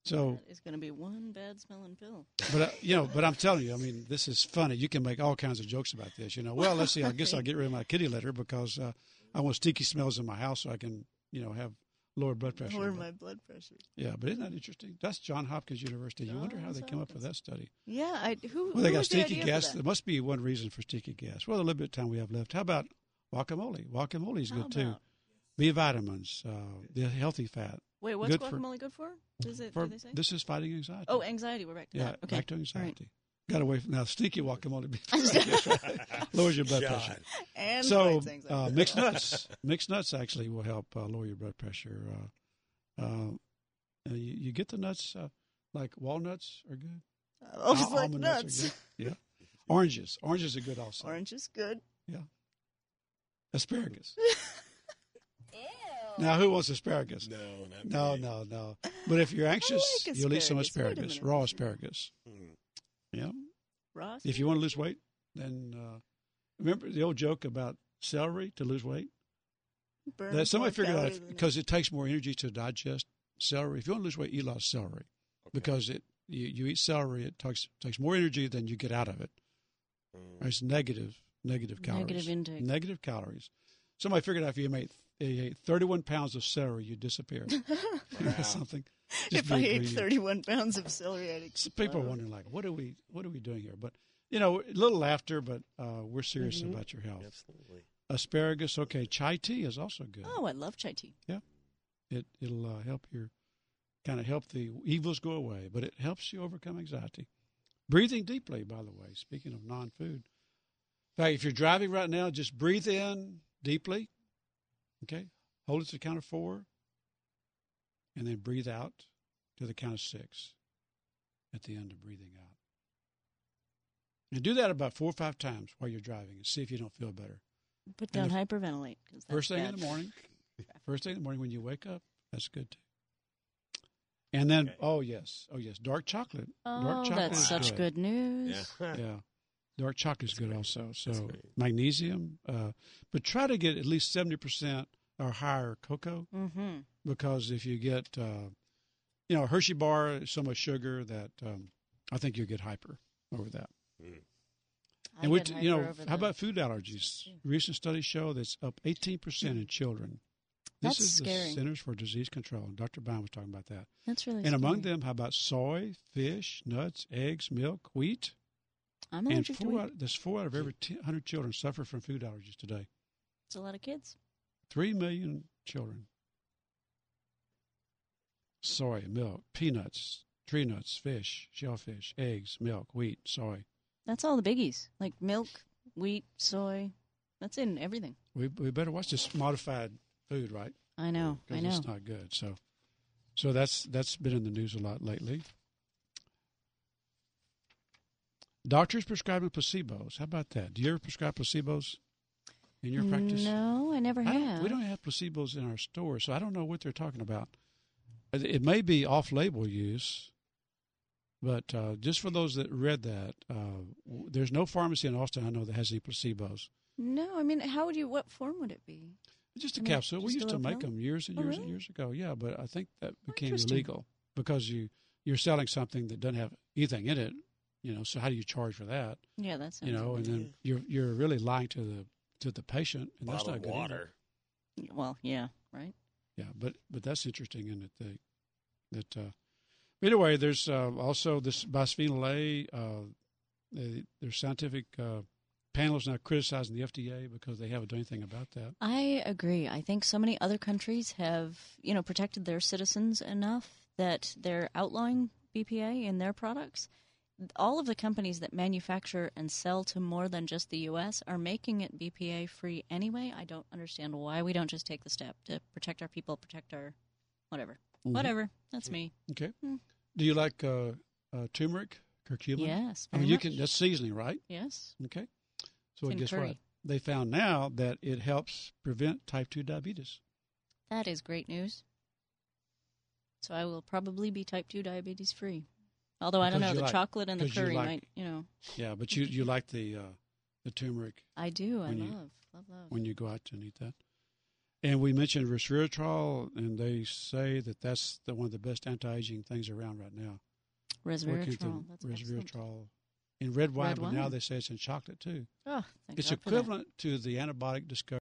So, is going to be one bad smelling pill. but uh, you know, but I'm telling you, I mean, this is funny. You can make all kinds of jokes about this. You know, well, let's see. I guess <laughs> I'll get rid of my kitty litter because uh, I want sticky smells in my house so I can, you know, have lower blood pressure. Lower But- my blood pressure. yeah, but isn't that interesting? That's John Hopkins University. you wonder how they came up with that study. Yeah, I, who? Well, they who got was the gas. There must be one reason for sticky gas. Well, a little bit of time we have left. How about guacamole? Guacamole is good too. B vitamins, uh, the healthy fat. Wait, what's good for- guacamole good for? Is it? For, do they say? this is fighting anxiety. oh, anxiety. We're back to yeah, that. Okay. back to All right. anxiety. Got away from now. Sticky guacamole That's right. lowers your blood John. pressure. And So uh, mixed nuts, mixed nuts actually will help uh, lower your blood pressure. Uh, uh, you, you get the nuts uh, like walnuts are good. Oh, it's Al- like almond nuts. Yeah, oranges. Oranges are good also. Orange is good. Yeah. Asparagus. <laughs> Now, who wants asparagus? No, not No, me. no, no. But if you're anxious, like you'll eat some asparagus. Wait a asparagus, minute. raw asparagus. Mm. Yeah. Ross. If you want to lose weight, then uh, remember the old joke about celery to lose weight. Burn That somebody figured out because it takes more energy to digest celery. If you want to lose weight, eat a lot of celery because it you, you eat celery, it takes takes more energy than you get out of it. Mm. It's negative negative calories. Negative intake. Negative calories. Somebody figured out if you ate, you ate 31 pounds of celery, you disappear. <laughs> <laughs> Something. Just if I ate 31 pounds of celery, I'd So people are wondering, like, what are we, what are we doing here? But you know, a little laughter, but uh, we're serious Mm-hmm. about your health. Absolutely. Asparagus, okay. Chai tea is also good. Oh, I love chai tea. It it'll uh, help your, kind of help the evils go away, but it helps you overcome anxiety. Breathing deeply, by the way. Speaking of non-food, In fact, if you're driving right now, just breathe in deeply. Okay, hold it to the count of four, and then breathe out to the count of six. At the end of breathing out, and do that about four or five times while you're driving, and see if you don't feel better. But And don't if- hyperventilate. 'cause that's First thing bad. in the morning. <laughs> First thing in the morning when you wake up, that's good too. And then, Okay. oh yes, oh yes, dark chocolate. Oh, dark chocolate that's such good news. Yeah. <laughs> Yeah, dark chocolate is good also. So magnesium, uh, but try to get at least seventy percent or higher cocoa Mm-hmm. because if you get, uh, you know, a Hershey bar, is so much sugar that um, I think you'll get hyper over that. And we, you know, how about food allergies? Recent studies show that's up 18% in children. This That's is scary. the Centers for Disease Control. And Dr. Brown was talking about that. That's really And among them, how about soy, fish, nuts, eggs, milk, wheat? I'm and allergic to wheat. out, there's four out of every 100 children suffer from food allergies today. It's a lot of kids. Three million children. Soy, milk, peanuts, tree nuts, fish, shellfish, eggs, milk, wheat, soy. That's all the biggies, like milk, wheat, soy. That's in everything. We, we better watch this modified food, right? I know. I know. it's not good. So, so that's that's been in the news a lot lately. Doctors prescribing placebos. How about that? Do you ever prescribe placebos in your practice? No, I never I don't- have. we don't have placebos in our store, so I don't know what they're talking about. It may be off-label use, but uh, just for those that read that, uh, there's no pharmacy in Austin I know that has any placebos. No, I mean, how would you? What form would it be? Just a I mean, capsule. we just a used to make pill? them years and Oh, years and years ago. Yeah, but I think that became illegal because you you're selling something that doesn't have anything in it. You know, so how do you charge for that? Yeah, that's You know, and then you're you're really lying to the to the patient, and that's Bottle not of good. either. water. well, yeah, right. Yeah, but but that's interesting in that they that. Uh, but anyway, there's uh, also this bisphenol A. Uh, they, there's scientific uh, panels now criticizing the FDA because they haven't done anything about that. I agree. I think so many other countries have, you know, protected their citizens enough that they're outlawing BPA in their products. All of the companies that manufacture and sell to more than just the U.S. are making it BPA free anyway. I don't understand why we don't just take the step to protect our people, protect our whatever. Mhm. Whatever. That's me. Okay. Hmm. Do you like uh, uh, turmeric, curcumin? Yes. I mean, you much. can. That's seasoning, right? Yes. Okay. So guess curry. what? They found now that it helps prevent type two diabetes. That is great news. So I will probably be type 2 diabetes free. Although I don't know, the like- chocolate and the because you curry like- might, you know. Yeah, but you you like the uh, the turmeric I do. I love, you- love, love. when you go out and eat that. And we mentioned resveratrol, and they say that that's the one of the best anti-aging things around right now. Resveratrol. That's excellent. resveratrol in red wine, Red but now they say it's in chocolate too. Oh, thank it's God for that. equivalent to the antibiotic discovery.